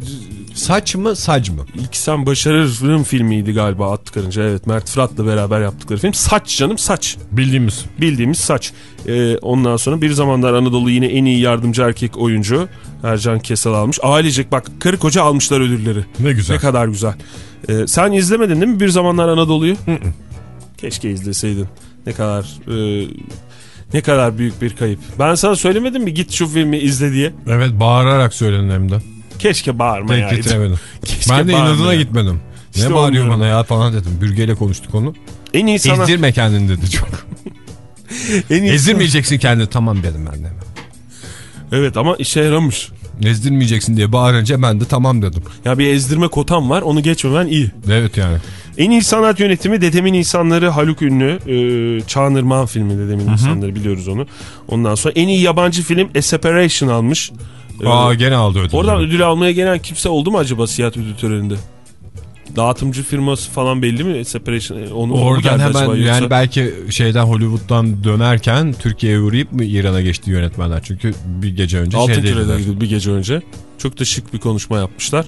Saç mı sac mı? İlk sen başarırım filmiydi galiba At Karınca. Evet Mert Fırat'la beraber yaptıkları film. Saç canım saç. Bildiğimiz. Bildiğimiz saç. Ee, ondan sonra bir zamanlar Anadolu yine en iyi yardımcı erkek oyuncu Ercan Kesal almış. Ailecek bak karı koca almışlar ödülleri. Ne güzel. Ne kadar güzel. Ee, sen izlemedin değil mi bir zamanlar Anadolu'yu? Keşke izleseydin. Ne kadar e, ne kadar büyük bir kayıp. Ben sana söylemedim mi git şu filmi izle diye. Evet bağırarak söyledin hem de. Keşke Denk bağırmayaydın. getiremedim. Keşke ben de inadına gitmedim. İşte ne bağırıyor bana ya falan dedim. Bürgeyle konuştuk onu. En iyi sana... Ezdirme kendini dedi çok. En iyi Ezdirmeyeceksin kendini tamam dedim ben de. Evet ama işe yaramış. Ezdirmeyeceksin diye bağırınca ben de tamam dedim. Ya bir ezdirme kotam var onu geçmemen iyi. Evet yani. En iyi sanat yönetimi Dedemin İnsanları Haluk Ünlü. E, Çağınırman filmi Dedemin İnsanları biliyoruz onu. Ondan sonra en iyi yabancı film A Separation almış. E, Aa gene aldı ödülü. oradan ödül almaya gelen kimse oldu mu acaba Siyah Ödül töreninde? Dağıtımcı firması falan belli mi? Separation. e, Onu, Oradan hemen yoksa? yani belki şeyden Hollywood'dan dönerken Türkiye'ye uğrayıp mı İran'a geçti yönetmenler? Çünkü bir gece önce Altın şeydeydiler. Küre'deydi bir gece önce. Çok da şık bir konuşma yapmışlar.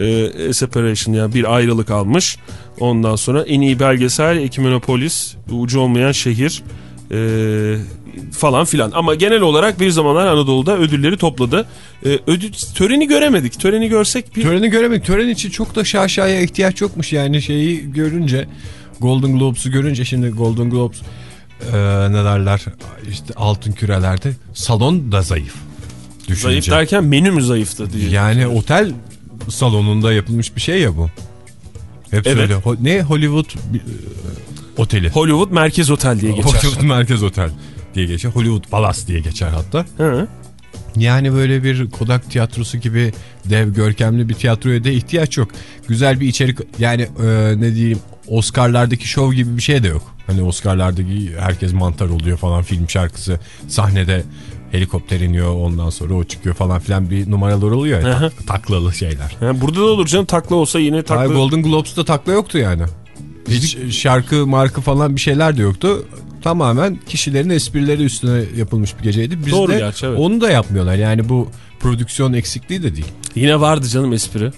Ee, A Separation yani bir ayrılık almış. Ondan sonra en iyi belgesel Ekimenopolis, Ucu Olmayan Şehir ee, falan filan. Ama genel olarak bir zamanlar Anadolu'da ödülleri topladı. Ee, ödül, töreni göremedik. Töreni görsek bir... Töreni göremedik. Tören için çok da şaşaya ihtiyaç yokmuş yani şeyi görünce Golden Globes'u görünce şimdi Golden Globes e, ne derler işte altın kürelerde salon da zayıf. Düşünce. Zayıf derken menü mü zayıftı diye. Yani otel salonunda yapılmış bir şey ya bu. Hep Evet. öyle. Ho- ne Hollywood e, oteli. Hollywood Merkez Otel diye geçer. Hollywood Merkez Otel diye geçer. Hollywood Palace diye geçer hatta. Hı. Yani böyle bir Kodak tiyatrosu gibi dev görkemli bir tiyatroya da ihtiyaç yok. Güzel bir içerik yani e, ne diyeyim Oscar'lardaki şov gibi bir şey de yok. Hani Oscar'lardaki herkes mantar oluyor falan film şarkısı sahnede helikopter iniyor ondan sonra o çıkıyor falan filan bir numaralar oluyor ya tak- taklalı şeyler. Yani burada da olur canım takla olsa yine takla. Hayır, Golden Globes'ta takla yoktu yani. Hiç şarkı markı falan bir şeyler de yoktu. Tamamen kişilerin esprileri üstüne yapılmış bir geceydi. Biz Doğru de gerçi, evet. onu da yapmıyorlar. Yani bu prodüksiyon eksikliği de değil. Yine vardı canım espri.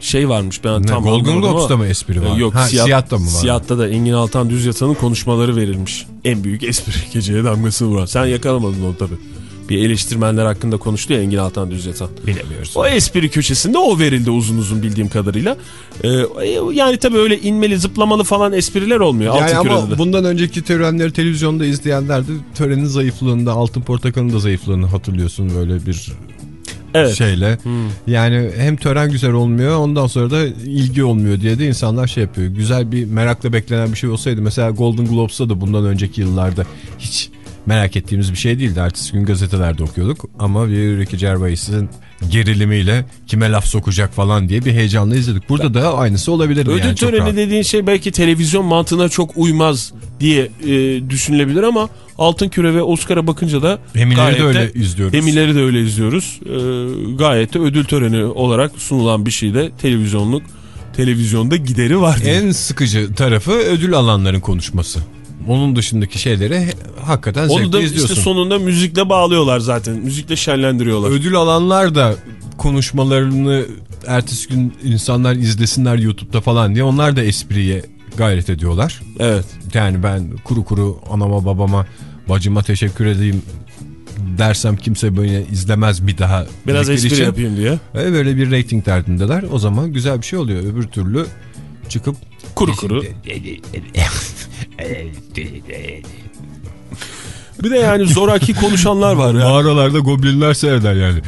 Şey varmış ben Ne, tam Golden Globes'ta mı espri var? Ee, Yok ha, siyah, Siyah'ta mı var? Siyah'ta da Engin Altan Düz Yatan'ın konuşmaları verilmiş. En büyük espri geceye damgasını vuran. Sen yakalamadın onu tabii. Bir eleştirmenler hakkında konuştu ya Engin Altan Düz Yatan. Bilemiyoruz. O espri köşesinde o verildi uzun uzun bildiğim kadarıyla. Ee, yani tabii öyle inmeli zıplamalı falan espriler olmuyor. Yani Altın ama Küre'de de. bundan önceki törenleri televizyonda izleyenler de törenin zayıflığında, Altın Portakal'ın da zayıflığını hatırlıyorsun böyle bir Evet. şeyle. Yani hem tören güzel olmuyor ondan sonra da ilgi olmuyor diye de insanlar şey yapıyor. Güzel bir merakla beklenen bir şey olsaydı mesela Golden Globes'ta da bundan önceki yıllarda hiç merak ettiğimiz bir şey değildi. Ertesi gün gazetelerde okuyorduk ama bir Ricky Gervais'in gerilimiyle kime laf sokacak falan diye bir heyecanla izledik. Burada da aynısı olabilir. Ödül yani, töreni dediğin şey belki televizyon mantığına çok uymaz diye e, düşünülebilir ama Altın Küre ve Oscar'a bakınca da Emileri de öyle izliyoruz. Emileri de öyle izliyoruz. Ee, gayet de ödül töreni olarak sunulan bir şeyde televizyonluk televizyonda gideri var. En sıkıcı tarafı ödül alanların konuşması. Onun dışındaki şeyleri hakikaten Onu zevkle da izliyorsun. işte sonunda müzikle bağlıyorlar zaten. Müzikle şenlendiriyorlar. Ödül alanlar da konuşmalarını ertesi gün insanlar izlesinler YouTube'da falan diye onlar da espriye gayret ediyorlar. evet. Yani ben kuru kuru anama babama bacıma teşekkür edeyim dersem kimse böyle izlemez bir daha. Biraz espri için, yapayım diye. ve böyle bir reyting derdindeler. O zaman güzel bir şey oluyor. Öbür türlü çıkıp Kuru kuru. Bir de yani zoraki konuşanlar var ya. mağaralarda goblinler seyreder yani.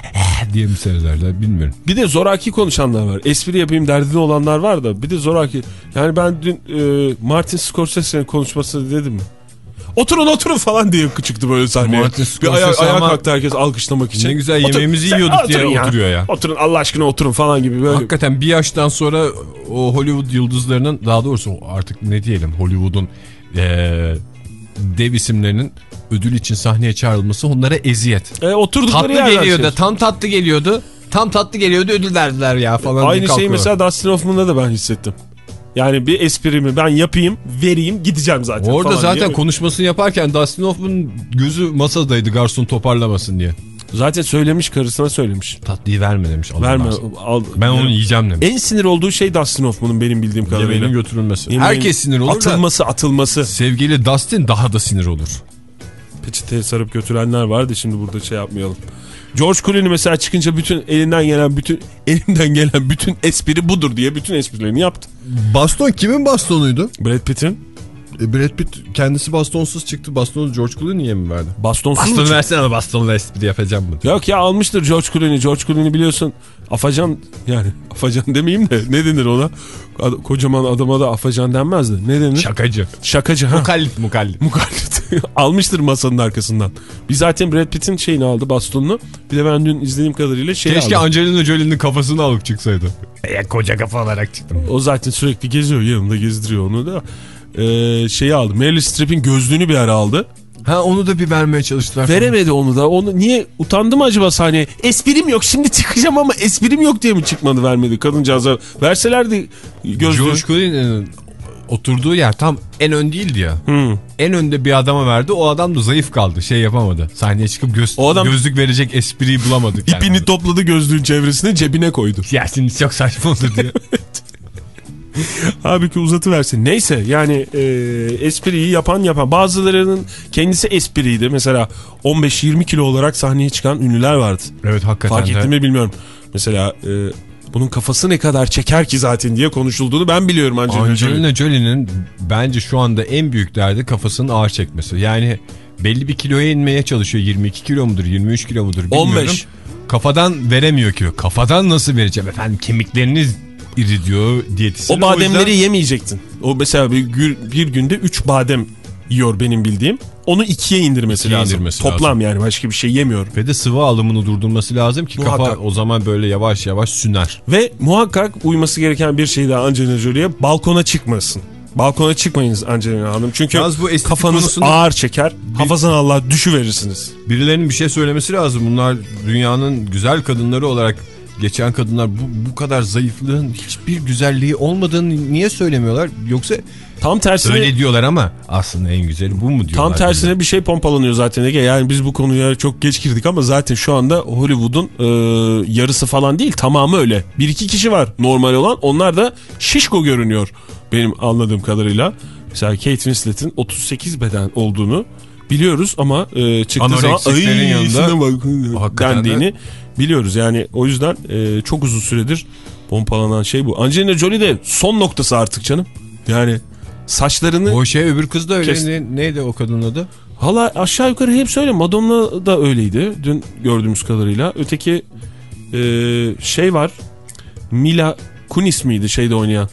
diye mi seyrederler bilmiyorum. Bir de zoraki konuşanlar var. Espri yapayım derdinde olanlar var da. Bir de zoraki. Yani ben dün e, Martin Scorsese'nin konuşması dedim mi? Oturun oturun falan diye çıktı böyle sahneye. Martin bir Scorsese ayağa kalktı herkes alkışlamak için. Ne güzel yemeğimizi yiyorduk diye ya. oturuyor ya. Oturun Allah aşkına oturun falan gibi böyle. Hakikaten bir yaştan sonra o Hollywood yıldızlarının daha doğrusu artık ne diyelim Hollywood'un eee dev isimlerinin ödül için sahneye çağrılması onlara eziyet. E, oturdukları Tatlı geliyordu şey. tam tatlı geliyordu. Tam tatlı geliyordu ödül verdiler ya falan. Aynı şeyi mesela Dustin Hoffman'da da ben hissettim. Yani bir esprimi ben yapayım, vereyim, gideceğim zaten. Orada falan zaten diye. konuşmasını yaparken Dustin Hoffman gözü masadaydı garson toparlamasın diye. Zaten söylemiş karısına söylemiş. Tatlıyı verme demiş. Verme. Al, Ben onu yiyeceğim demiş. En sinir olduğu şey Dustin Hoffman'ın benim bildiğim kadarıyla. Yemeğinin götürülmesi. Yemeğin Herkes sinir olur da Atılması atılması. sevgili Dustin daha da sinir olur. Peçeteye sarıp götürenler vardı şimdi burada şey yapmayalım. George Clooney mesela çıkınca bütün elinden gelen bütün elimden gelen bütün espri budur diye bütün esprilerini yaptı. Baston kimin bastonuydu? Brad Pitt'in E, Brad Pitt kendisi bastonsuz çıktı. Bastonu George Clooney'e mi verdi? bastonsuz Bastonu çıktı? versene bastonla espri yapacağım mı? Yok ya almıştır George Clooney. George Clooney biliyorsun afacan yani afacan demeyeyim de ne denir ona? Ad- kocaman adama da afacan denmez de ne denir? Şakacı. Şakacı ha. Mukallit mukallit. Mukallit. Almıştır masanın arkasından. Bir zaten Brad Pitt'in şeyini aldı bastonunu. Bir de ben dün izlediğim kadarıyla şey Keşke aldı. Angelina Jolie'nin kafasını alıp çıksaydı. E, koca kafa olarak çıktım. O zaten sürekli geziyor yanında gezdiriyor onu da. Ee, şeyi aldı. Meryl Streep'in gözlüğünü bir ara aldı. Ha onu da bir vermeye çalıştılar. Veremedi onu da. Onu niye utandı mı acaba sahneye? Esprim yok şimdi çıkacağım ama esprim yok diye mi çıkmadı vermedi kadıncağıza? Verselerdi gözlüğü. George Clooney'nin oturduğu yer tam en ön değildi ya. Hmm. En önde bir adama verdi. O adam da zayıf kaldı. Şey yapamadı. Sahneye çıkıp göz, O adam- gözlük verecek espriyi bulamadık. yani. İpini topladı gözlüğün çevresine cebine koydu. Ya şimdi çok saçma olur diye. Halbuki uzatıversin. Neyse yani e, espriyi yapan yapan. Bazılarının kendisi espriydi. Mesela 15-20 kilo olarak sahneye çıkan ünlüler vardı. evet hakikaten Fark ettim mi bilmiyorum. Mesela e, bunun kafası ne kadar çeker ki zaten diye konuşulduğunu ben biliyorum Angelina. Angelina Jolie'nin bence şu anda en büyük derdi kafasının ağır çekmesi. Yani belli bir kiloya inmeye çalışıyor. 22 kilo mudur 23 kilo mudur bilmiyorum. 15. Kafadan veremiyor kilo. Kafadan nasıl vereceğim efendim kemikleriniz iri diyor diyetisyen. O bademleri yüzden- yemeyecektin. O mesela bir, bir günde 3 badem yiyor benim bildiğim. Onu ikiye indirmesi İkiye lazım. indirmesi Toplam yani başka bir şey yemiyor. Ve de sıvı alımını durdurması lazım ki kafa Muhakkak. o zaman böyle yavaş yavaş süner. Ve muhakkak uyması gereken bir şey daha Angelina Jolie'ye balkona çıkmasın. Balkona çıkmayınız Angelina Hanım. Çünkü Yalnız bu kafanız ağır çeker. Hafazan Allah düşüverirsiniz. Birilerinin bir şey söylemesi lazım. Bunlar dünyanın güzel kadınları olarak geçen kadınlar bu, bu kadar zayıflığın hiçbir güzelliği olmadığını niye söylemiyorlar? Yoksa Tam tersine öyle diyorlar ama aslında en güzeli bu mu diyorlar? Tam tersine bir şey pompalanıyor zaten Ege. Yani biz bu konuya çok geç girdik ama zaten şu anda Hollywood'un e, yarısı falan değil tamamı öyle. Bir iki kişi var normal olan. Onlar da şişko görünüyor benim anladığım kadarıyla. Mesela Kate Winslet'in 38 beden olduğunu biliyoruz ama e, çıktığı zaman Anoreksiklerin "Ay, yanında bak" hakikaten de- dendiğini biliyoruz. Yani o yüzden e, çok uzun süredir pompalanan şey bu. Angelina Jolie de son noktası artık canım. Yani saçlarını O şey öbür kız da öyle. Kes- Ne- neydi o kadının adı? Hala aşağı yukarı hep söyle. Madonna da öyleydi dün gördüğümüz kadarıyla. Öteki e, şey var. Mila Kunis miydi şeyde oynayan?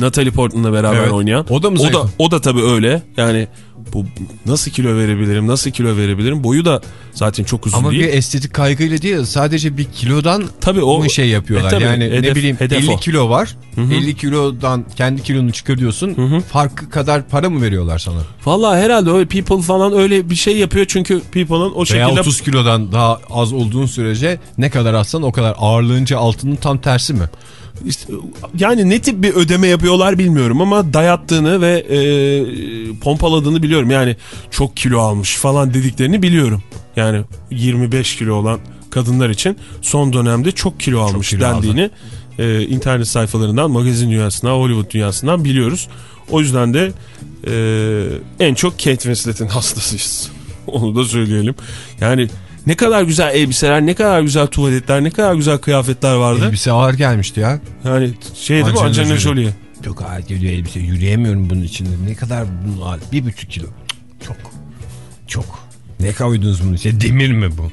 Natalie Portman'la beraber Evet. oynayan. O da mı o zayıf? da, o da tabii öyle. Yani bu nasıl kilo verebilirim? Nasıl kilo verebilirim? Boyu da zaten çok uzun Ama değil. bir estetik kaygıyla değil sadece bir kilodan Tabii o mı şey yapıyorlar. E, tabii, yani ne hedef- bileyim hedef 50 o. kilo var. hı. 50 kilodan kendi kilonu çıkarıyorsun. hı. Farkı kadar para mı veriyorlar sana? Vallahi herhalde öyle people falan öyle bir şey yapıyor çünkü people'ın o Veya şekilde 30 kilodan daha az olduğun sürece ne kadar atsan o kadar ağırlığınca altının tam tersi mi? İşte, yani ne tip bir ödeme yapıyorlar bilmiyorum ama dayattığını ve e, pompaladığını biliyorum. Yani çok kilo almış falan dediklerini biliyorum. Yani 25 kilo olan kadınlar için son dönemde çok kilo almış kilo dendiğini e, internet sayfalarından, magazin dünyasından, Hollywood dünyasından biliyoruz. O yüzden de e, en çok Kate Winslet'in hastasıyız. Onu da söyleyelim. Yani ne kadar güzel elbiseler, ne kadar güzel tuvaletler, ne kadar güzel kıyafetler vardı. Elbise ağır gelmişti ya. Yani şey değil mi Angelina Jolie. Çok ağır geliyor elbise. Yürüyemiyorum bunun içinde. Ne kadar bunun ağır? Bir buçuk kilo. Çok. Çok. Ne koydunuz bunun içine? Demir mi bu?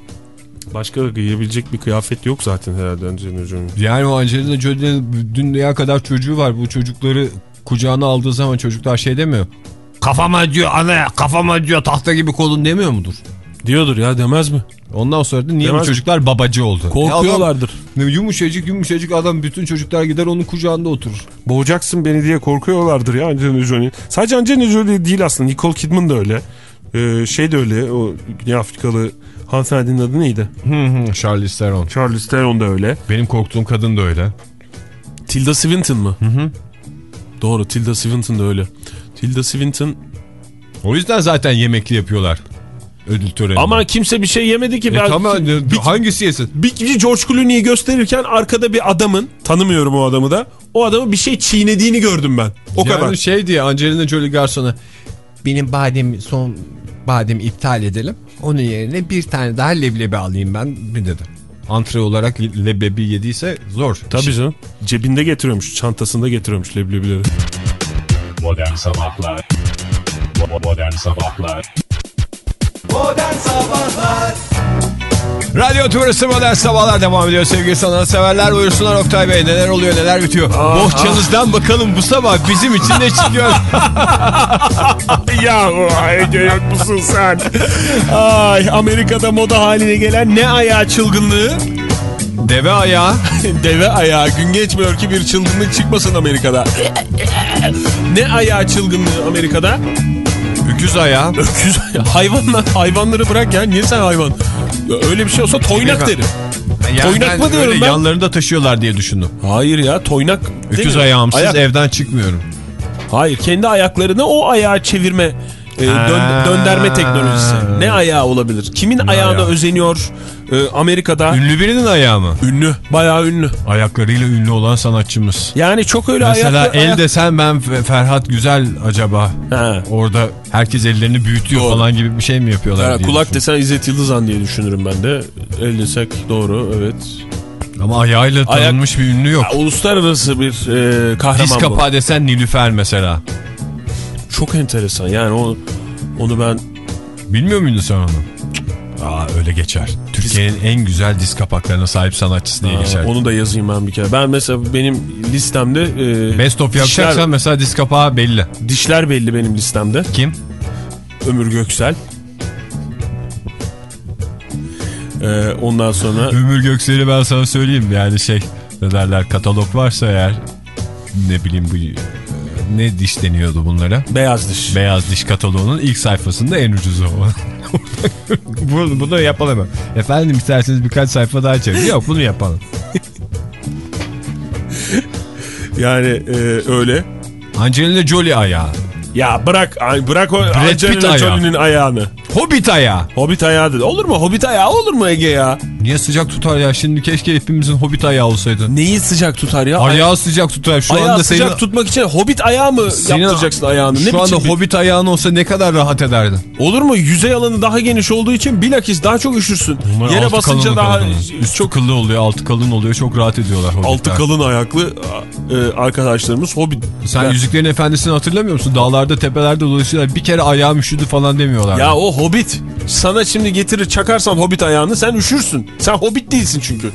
Başka giyebilecek bir kıyafet yok zaten herhalde Angelina Jolie'nin. Yani o Angelina Jolie'nin dünya kadar çocuğu var. Bu çocukları kucağına aldığı zaman çocuklar şey demiyor. Kafam acıyor ana kafam acıyor tahta gibi kolun demiyor mudur? Diyordur ya demez mi? Ondan sonra da niye Demez bu çocuklar babacı oldu? Korkuyorlardır. Adam, yumuşacık yumuşacık adam bütün çocuklar gider onun kucağında oturur. Boğacaksın beni diye korkuyorlardır ya Angelina Jolie. Sadece Angelina Jolie değil aslında. Nicole Kidman da öyle. Ee, şey de öyle. O Güney Afrikalı hanımefendinin adı neydi? Charlize Theron. Charlize Theron da öyle. Benim korktuğum kadın da öyle. Tilda Swinton mı? Hı hı. Doğru Tilda Swinton da öyle. Tilda Swinton O yüzden zaten yemekli yapıyorlar. Ödül töreninde. ama kimse bir şey yemedi ki. E Ben- tamam bir, hangisi yesin? bir, bir George Clooney'i gösterirken arkada bir adamın tanımıyorum o adamı da o adamı bir şey çiğnediğini gördüm ben. O yani kadar. şey diye Angelina Jolie garsona benim badem son badem iptal edelim. Onun yerine bir tane daha leblebi alayım ben mi dedi. Antre olarak leblebi yediyse zor. Tabii canım. Cebinde getiriyormuş, çantasında getiriyormuş leblebileri. Modern Sabahlar Modern Sabahlar Radyo Tümrüsü Modern Sabahlar devam ediyor sevgili sanatseverler. Buyursunlar Oktay Bey neler oluyor neler bitiyor. Bohçanızdan bakalım bu sabah bizim için ne çıkıyor. ya yok musun sen? Ay Amerika'da moda haline gelen ne ayağı çılgınlığı? Deve ayağı. Deve ayağı. Gün geçmiyor ki bir çılgınlık çıkmasın Amerika'da. ne ayağı çılgınlığı Amerika'da? Öküz ayağı. Öküz ayağı. Hayvanlar, hayvanları bırak ya. Niye sen hayvan? Öyle bir şey olsa toynak derim. Yani Toynak ben mı diyorum ben? Yanlarında taşıyorlar diye düşündüm. Hayır ya toynak. Öküz ayağımsız Ayak- evden çıkmıyorum. Hayır kendi ayaklarını o ayağa çevirme e, dön- dönderme teknolojisi. Ne ayağı olabilir? Kimin ayağına ayağı? özeniyor e, Amerika'da? Ünlü birinin ayağı mı? Ünlü. Bayağı ünlü. Ayaklarıyla ünlü olan sanatçımız. Yani çok öyle Mesela ayaklı- el ayak- desem ben Ferhat Güzel acaba. Ha. Orada herkes ellerini büyütüyor Doğru. falan gibi bir şey mi yapıyorlar Ha, diye kulak desen İzzet Yıldızan diye düşünürüm ben de. El desek doğru evet. Ama ayağıyla tanınmış bir ünlü yok. Ya, uluslararası bir e, kahraman Diz bu. kapağı desen Nilüfer mesela. Çok enteresan yani o, onu ben Bilmiyor muydun sen onu? Aa öyle geçer. Türkiye'nin en güzel diz kapaklarına sahip sanatçısı diye Aa, geçer. onu da yazayım ben bir kere. Ben mesela benim listemde e, Best of yapacaksan dişler, mesela diz kapağı belli. dişler belli benim listemde. Kim? Ömür Göksel. Ee, ondan sonra Ömür Göksel'i ben sana söyleyeyim yani şey ne derler katalog varsa eğer ne bileyim bu ne diş deniyordu bunlara? beyaz diş. Beyaz diş kataloğunun ilk sayfasında en ucuzu o. bunu, bunu yapalım. Efendim isterseniz birkaç sayfa daha çevirin. Yok bunu yapalım. Yani e, öyle. Angelina Jolie ayağı. Ya bırak bırak o Pitt Angelina ayağı. Jolie'nin ayağını. Hobbit ayağı. Hobbit ayağı dedi. Olur mu? Hobbit ayağı olur mu Ege ya? Niye sıcak tutar ya? Şimdi keşke hepimizin Hobbit ayağı olsaydı. Neyi sıcak tutar ya? Ayağı sıcak tutar. Şu Ayağı anda sıcak senin, tutmak için Hobbit ayağı mı senin- yaptıracaksın ayağını? Ne Şu anda biçim bir- Hobbit ayağın olsa ne kadar rahat ederdin. Olur mu? Yüzey alanı daha geniş olduğu için bilakis daha çok üşürsün. Yere Altı basınca kalın daha kalın. Üstü kıllı oluyor, altı kalın oluyor. Çok rahat ediyorlar Hobbitler. altı kalın ayaklı e, arkadaşlarımız Hobbit. Sen Ya- Yüzüklerin Efendisi'ni hatırlamıyor musun? Dağlarda, tepelerde dolaşıyorlar. Bir kere ayağım üşüdü falan demiyorlar. Ya o Hobbit. Sana şimdi getirir çakarsan Hobbit ayağını sen üşürsün. Sen Hobbit değilsin çünkü.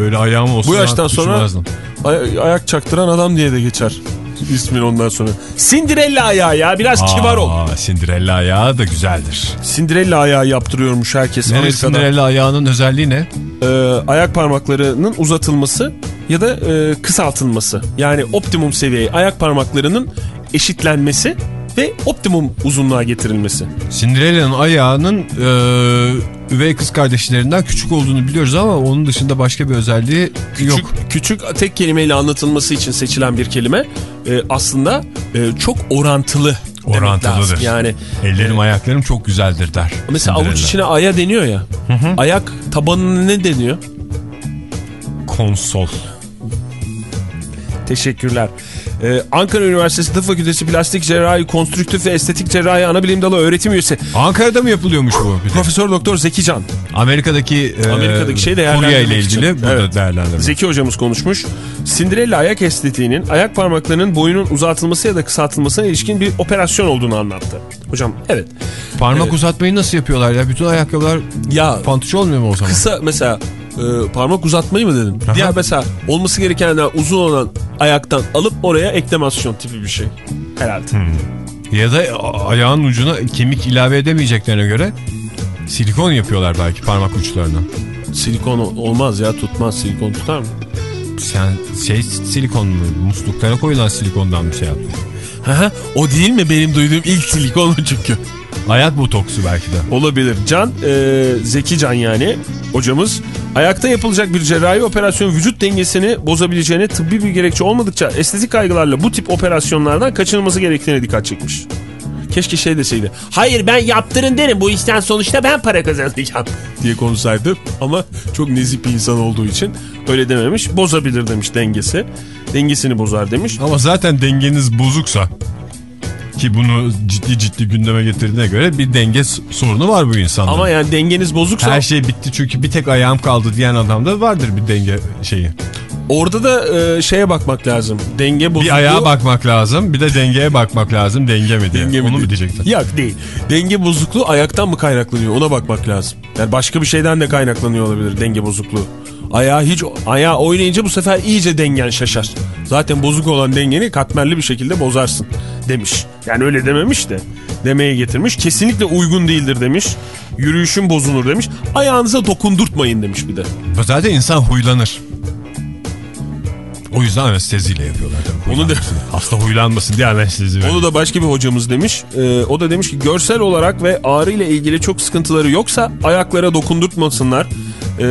Öyle ayağım olsa Bu yaştan sonra ay- ayak çaktıran adam diye de geçer. ismin ondan sonra. Cinderella ayağı ya biraz kibar ol. Aa, Cinderella ayağı da güzeldir. Cinderella ayağı yaptırıyormuş herkes Ne Amerika'da. Cinderella ayağının özelliği ne? Ee, ayak parmaklarının uzatılması ya da e, kısaltılması. Yani optimum seviyeye ayak parmaklarının eşitlenmesi ve optimum uzunluğa getirilmesi. Cinderella'nın ayağının e, üvey kız kardeşlerinden küçük olduğunu biliyoruz ama onun dışında başka bir özelliği yok. Küçük, küçük tek kelimeyle anlatılması için seçilen bir kelime e, aslında e, çok orantılı. Orantılıdır. Yani Ellerim ayaklarım çok güzeldir der. mesela avuç içine aya deniyor ya. Ayak tabanına ne deniyor? Konsol. Teşekkürler. Ee, Ankara Üniversitesi Tıp Fakültesi Plastik Cerrahi, Konstrüktif ve Estetik Cerrahi Anabilim Dalı öğretim üyesi Ankara'da mı yapılıyormuş bu? Profesör Doktor Zeki Can. Amerika'daki, e, Amerika'daki şey değerlendirmek ile için. ilgili burada Evet. değerlendirmek. Zeki hocamız konuşmuş. Cinderella ayak estetiğinin ayak parmaklarının boyunun uzatılması ya da kısaltılmasına ilişkin bir operasyon olduğunu anlattı. Hocam evet. Parmak Evet. uzatmayı nasıl yapıyorlar ya? Bütün ayakkabılar Ya pantuş olmuyor mu o zaman? kısa mesela e, parmak uzatmayı mı dedin? Diğer mesela olması gerekenden uzun olan ayaktan alıp oraya eklemasyon tipi bir şey. Herhalde. Ya da ayağın ucuna kemik ilave edemeyeceklerine göre silikon yapıyorlar belki parmak uçlarına. Silikon ol- olmaz ya tutmaz. Silikon tutar mı? Sen şey silikon mu? Musluklara koyulan silikondan bir şey yaptın. Hı o değil mi benim duyduğum ilk silikon çünkü. Ayak botoksu belki de. Olabilir. Can, e, Zeki Can yani hocamız ayakta yapılacak bir cerrahi operasyon vücut dengesini bozabileceğine tıbbi bir gerekçe olmadıkça estetik kaygılarla bu tip operasyonlardan kaçınılması gerektiğine dikkat çekmiş. Keşke şey deseydi. Hayır ben yaptırın derim bu işten sonuçta ben para kazanacağım diye konuşsaydı. Ama çok nezih bir insan olduğu için öyle dememiş. Bozabilir demiş dengesi. Dengesini bozar demiş. Ama zaten dengeniz bozuksa ki bunu ciddi ciddi gündeme getirdiğine göre bir denge sorunu var bu insanda. Ama yani dengeniz bozuksa her şey bitti çünkü bir tek ayağım kaldı diyen adamda vardır bir denge şeyi. Orada da e, şeye bakmak lazım. Denge bozukluğu. Bir ayağa bakmak lazım bir de dengeye bakmak lazım denge mi diye. Denge mi Onu mu diye. diyecektin? Yok değil. Denge bozukluğu ayaktan mı kaynaklanıyor ona bakmak lazım. Yani başka bir şeyden de kaynaklanıyor olabilir denge bozukluğu. Ayağı hiç ayağı oynayınca bu sefer iyice dengen şaşar. Zaten bozuk olan dengeni katmerli bir şekilde bozarsın demiş. Yani öyle dememiş de demeye getirmiş. Kesinlikle uygun değildir demiş. Yürüyüşün bozulur demiş. Ayağınıza dokundurtmayın demiş bir de. Zaten insan huylanır. O yüzden anesteziyle yapıyorlar. tabii. Onu da- Hasta huylanmasın diye anestezi veriyor. Onu da başka bir hocamız demiş. Ee, o da demiş ki görsel olarak ve ağrı ile ilgili çok sıkıntıları yoksa ayaklara dokundurtmasınlar. Ee,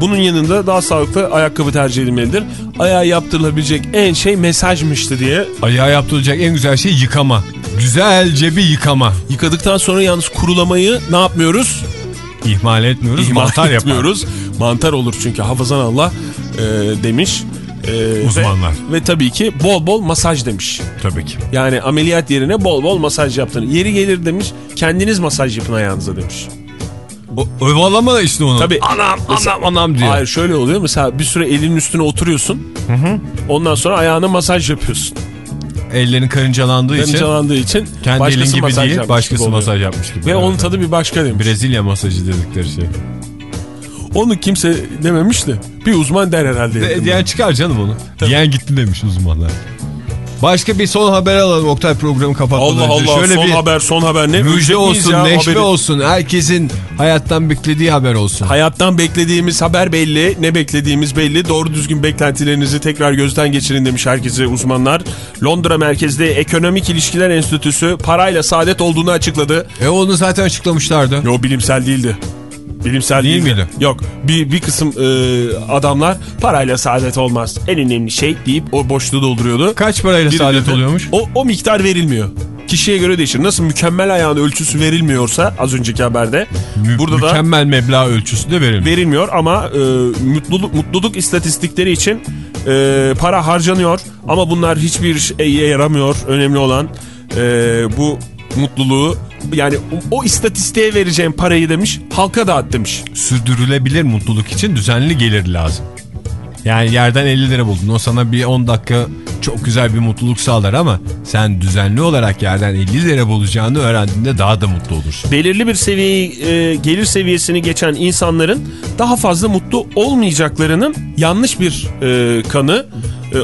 bunun yanında daha sağlıklı ayakkabı tercih edilmelidir. Ayağa yaptırılabilecek en şey mesajmıştı diye. Ayağa yaptırılacak en güzel şey yıkama. Güzelce bir yıkama. Yıkadıktan sonra yalnız kurulamayı ne yapmıyoruz? İhmal etmiyoruz. İhmal mantar yapar. etmiyoruz. Mantar olur çünkü hafızan Allah e, demiş. E, Uzmanlar. Ve, ve tabii ki bol bol masaj demiş. Tabii ki. Yani ameliyat yerine bol bol masaj yaptın. Yeri gelir demiş kendiniz masaj yapın ayağınıza demiş. O, övalama işte onu. Tabii. Anam anam anam diyor. Hayır şöyle oluyor mesela bir süre elinin üstüne oturuyorsun. Ondan sonra ayağına masaj yapıyorsun. Ellerin karıncalandığı için Karıncalandığı için kendi elin gibi değil başkası gibi masaj yapmış gibi. Ve Evet. onun tadı bir başka demiş. Brezilya masajı dedikleri şey. Onu kimse dememiş de bir uzman der herhalde. De, diyen çıkar canım onu. Diyen gitti demiş uzmanlar. Başka bir son haber alalım Oktay programı kapatmadan Allah önce. Allah Şöyle son bir haber son haber ne? müjde olsun, ya neşve haberi? olsun. Herkesin hayattan beklediği haber olsun. Hayattan beklediğimiz haber belli. Ne beklediğimiz belli. Doğru düzgün beklentilerinizi tekrar gözden geçirin demiş herkese uzmanlar. Londra merkezli Ekonomik İlişkiler Enstitüsü parayla saadet olduğunu açıkladı. E onu zaten açıklamışlardı. Yo bilimsel değildi. Bilimsel Değil değildi. miydi? Yok. Bir, bir kısım e, adamlar parayla saadet olmaz. En önemli şey deyip o boşluğu dolduruyordu. Kaç parayla Biri saadet dedi, oluyormuş? O, o miktar verilmiyor. Kişiye göre değişir. Nasıl mükemmel ayağın ölçüsü verilmiyorsa az önceki haberde. Mü- burada da mükemmel meblağ ölçüsü de verilmiş. verilmiyor ama e, mutluluk mutluluk istatistikleri için e, para harcanıyor ama bunlar hiçbir şeye yaramıyor. Önemli olan e, bu mutluluğu yani o, istatistiğe vereceğim parayı demiş halka dağıt demiş. Sürdürülebilir mutluluk için düzenli gelir lazım. Yani yerden 50 lira buldun. O sana bir 10 dakika çok güzel bir mutluluk sağlar ama sen düzenli olarak yerden 50 lira bulacağını öğrendiğinde daha da mutlu olursun. Belirli bir seviyeyi e, gelir seviyesini geçen insanların daha fazla mutlu olmayacaklarının yanlış bir e, kanı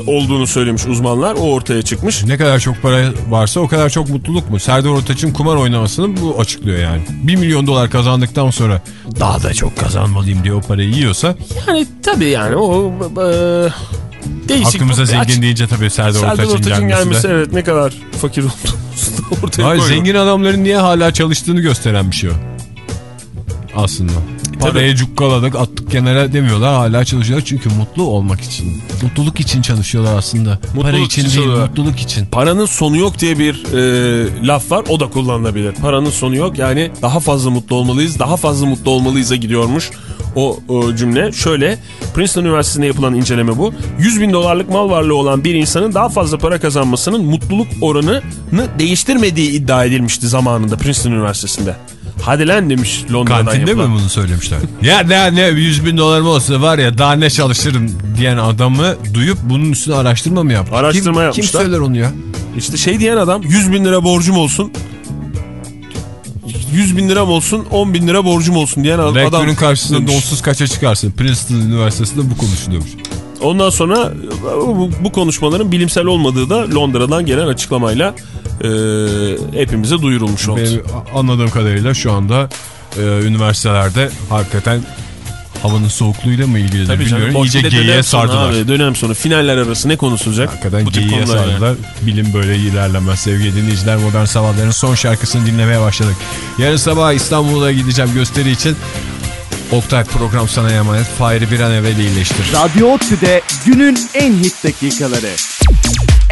olduğunu söylemiş uzmanlar. O ortaya çıkmış. Ne kadar çok para varsa o kadar çok mutluluk mu? Serdar Ortaç'ın kumar oynamasını bu açıklıyor yani. 1 milyon dolar kazandıktan sonra daha da çok kazanmalıyım diye o parayı yiyorsa Yani tabii yani o e, değişik. aklımıza zengin aç- deyince tabii Serdar, Ortaç'ın Ortaç'ın gelmesi, gelmesi de. evet ne kadar fakir olduğumuzu ortaya Hayır, koyuyor. zengin adamların niye hala çalıştığını gösteren bir şey o. Aslında. Parayı cukkaladık attık kenara demiyorlar hala çalışıyorlar çünkü mutlu olmak için. Mutluluk için çalışıyorlar aslında. Para Mutluluk için için değil mutluluk için. Paranın sonu yok diye bir e, laf var. O da kullanılabilir. Paranın sonu yok. Yani daha fazla mutlu olmalıyız. Daha fazla mutlu olmalıyız'a gidiyormuş. o, o cümle. Şöyle Princeton Üniversitesi'nde yapılan inceleme bu. 100 bin dolarlık mal varlığı olan bir insanın daha fazla para kazanmasının mutluluk oranını değiştirmediği iddia edilmişti zamanında Princeton Üniversitesi'nde. Hadi lan demiş Londra'dan Kantinde yapılan. mi bunu söylemişler? ya ne, ne 100 bin dolarım olsa var ya daha ne çalışırım diyen adamı duyup bunun üstüne araştırma mı yaptı? Araştırma kim, yapmışlar. Kim söyler onu ya? İşte şey diyen adam 100 bin lira borcum olsun 100 bin liram olsun 10 bin lira borcum olsun diyen adam. Rektörün karşısında demiş. donsuz kaça çıkarsın? Princeton Üniversitesi'nde bu konuşuluyormuş. Ondan sonra bu, bu konuşmaların bilimsel olmadığı da Londra'dan gelen açıklamayla e, hepimize duyurulmuş oldu. Benim anladığım kadarıyla şu anda e, üniversitelerde hakikaten havanın soğukluğuyla mı ilgili Tabii bilmiyorum. canım, İyice geyiğe sardılar. Abi, dönem sonu finaller arası ne konuşulacak? Hakikaten Bu geyiğe konular yani. sardılar. Bilim böyle ilerlemez. Sevgili dinleyiciler Modern Sabahların son şarkısını dinlemeye başladık. Yarın sabah İstanbul'a gideceğim gösteri için. Oktay program sana emanet. Fahri bir an evvel iyileştir. Radyo Otü'de günün en hit dakikaları.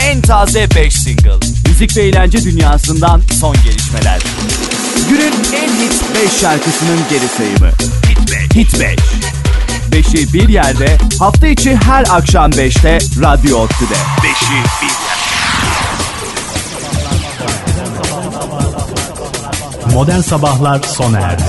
En taze 5 single. Müzik ve eğlence dünyasından son gelişmeler. Günün en hit 5 şarkısının geri sayımı. Hit 5. 5'i bir yerde hafta içi her akşam 5'te Radyo Otü'de. 5'i bir Modern Sabahlar sona erdi.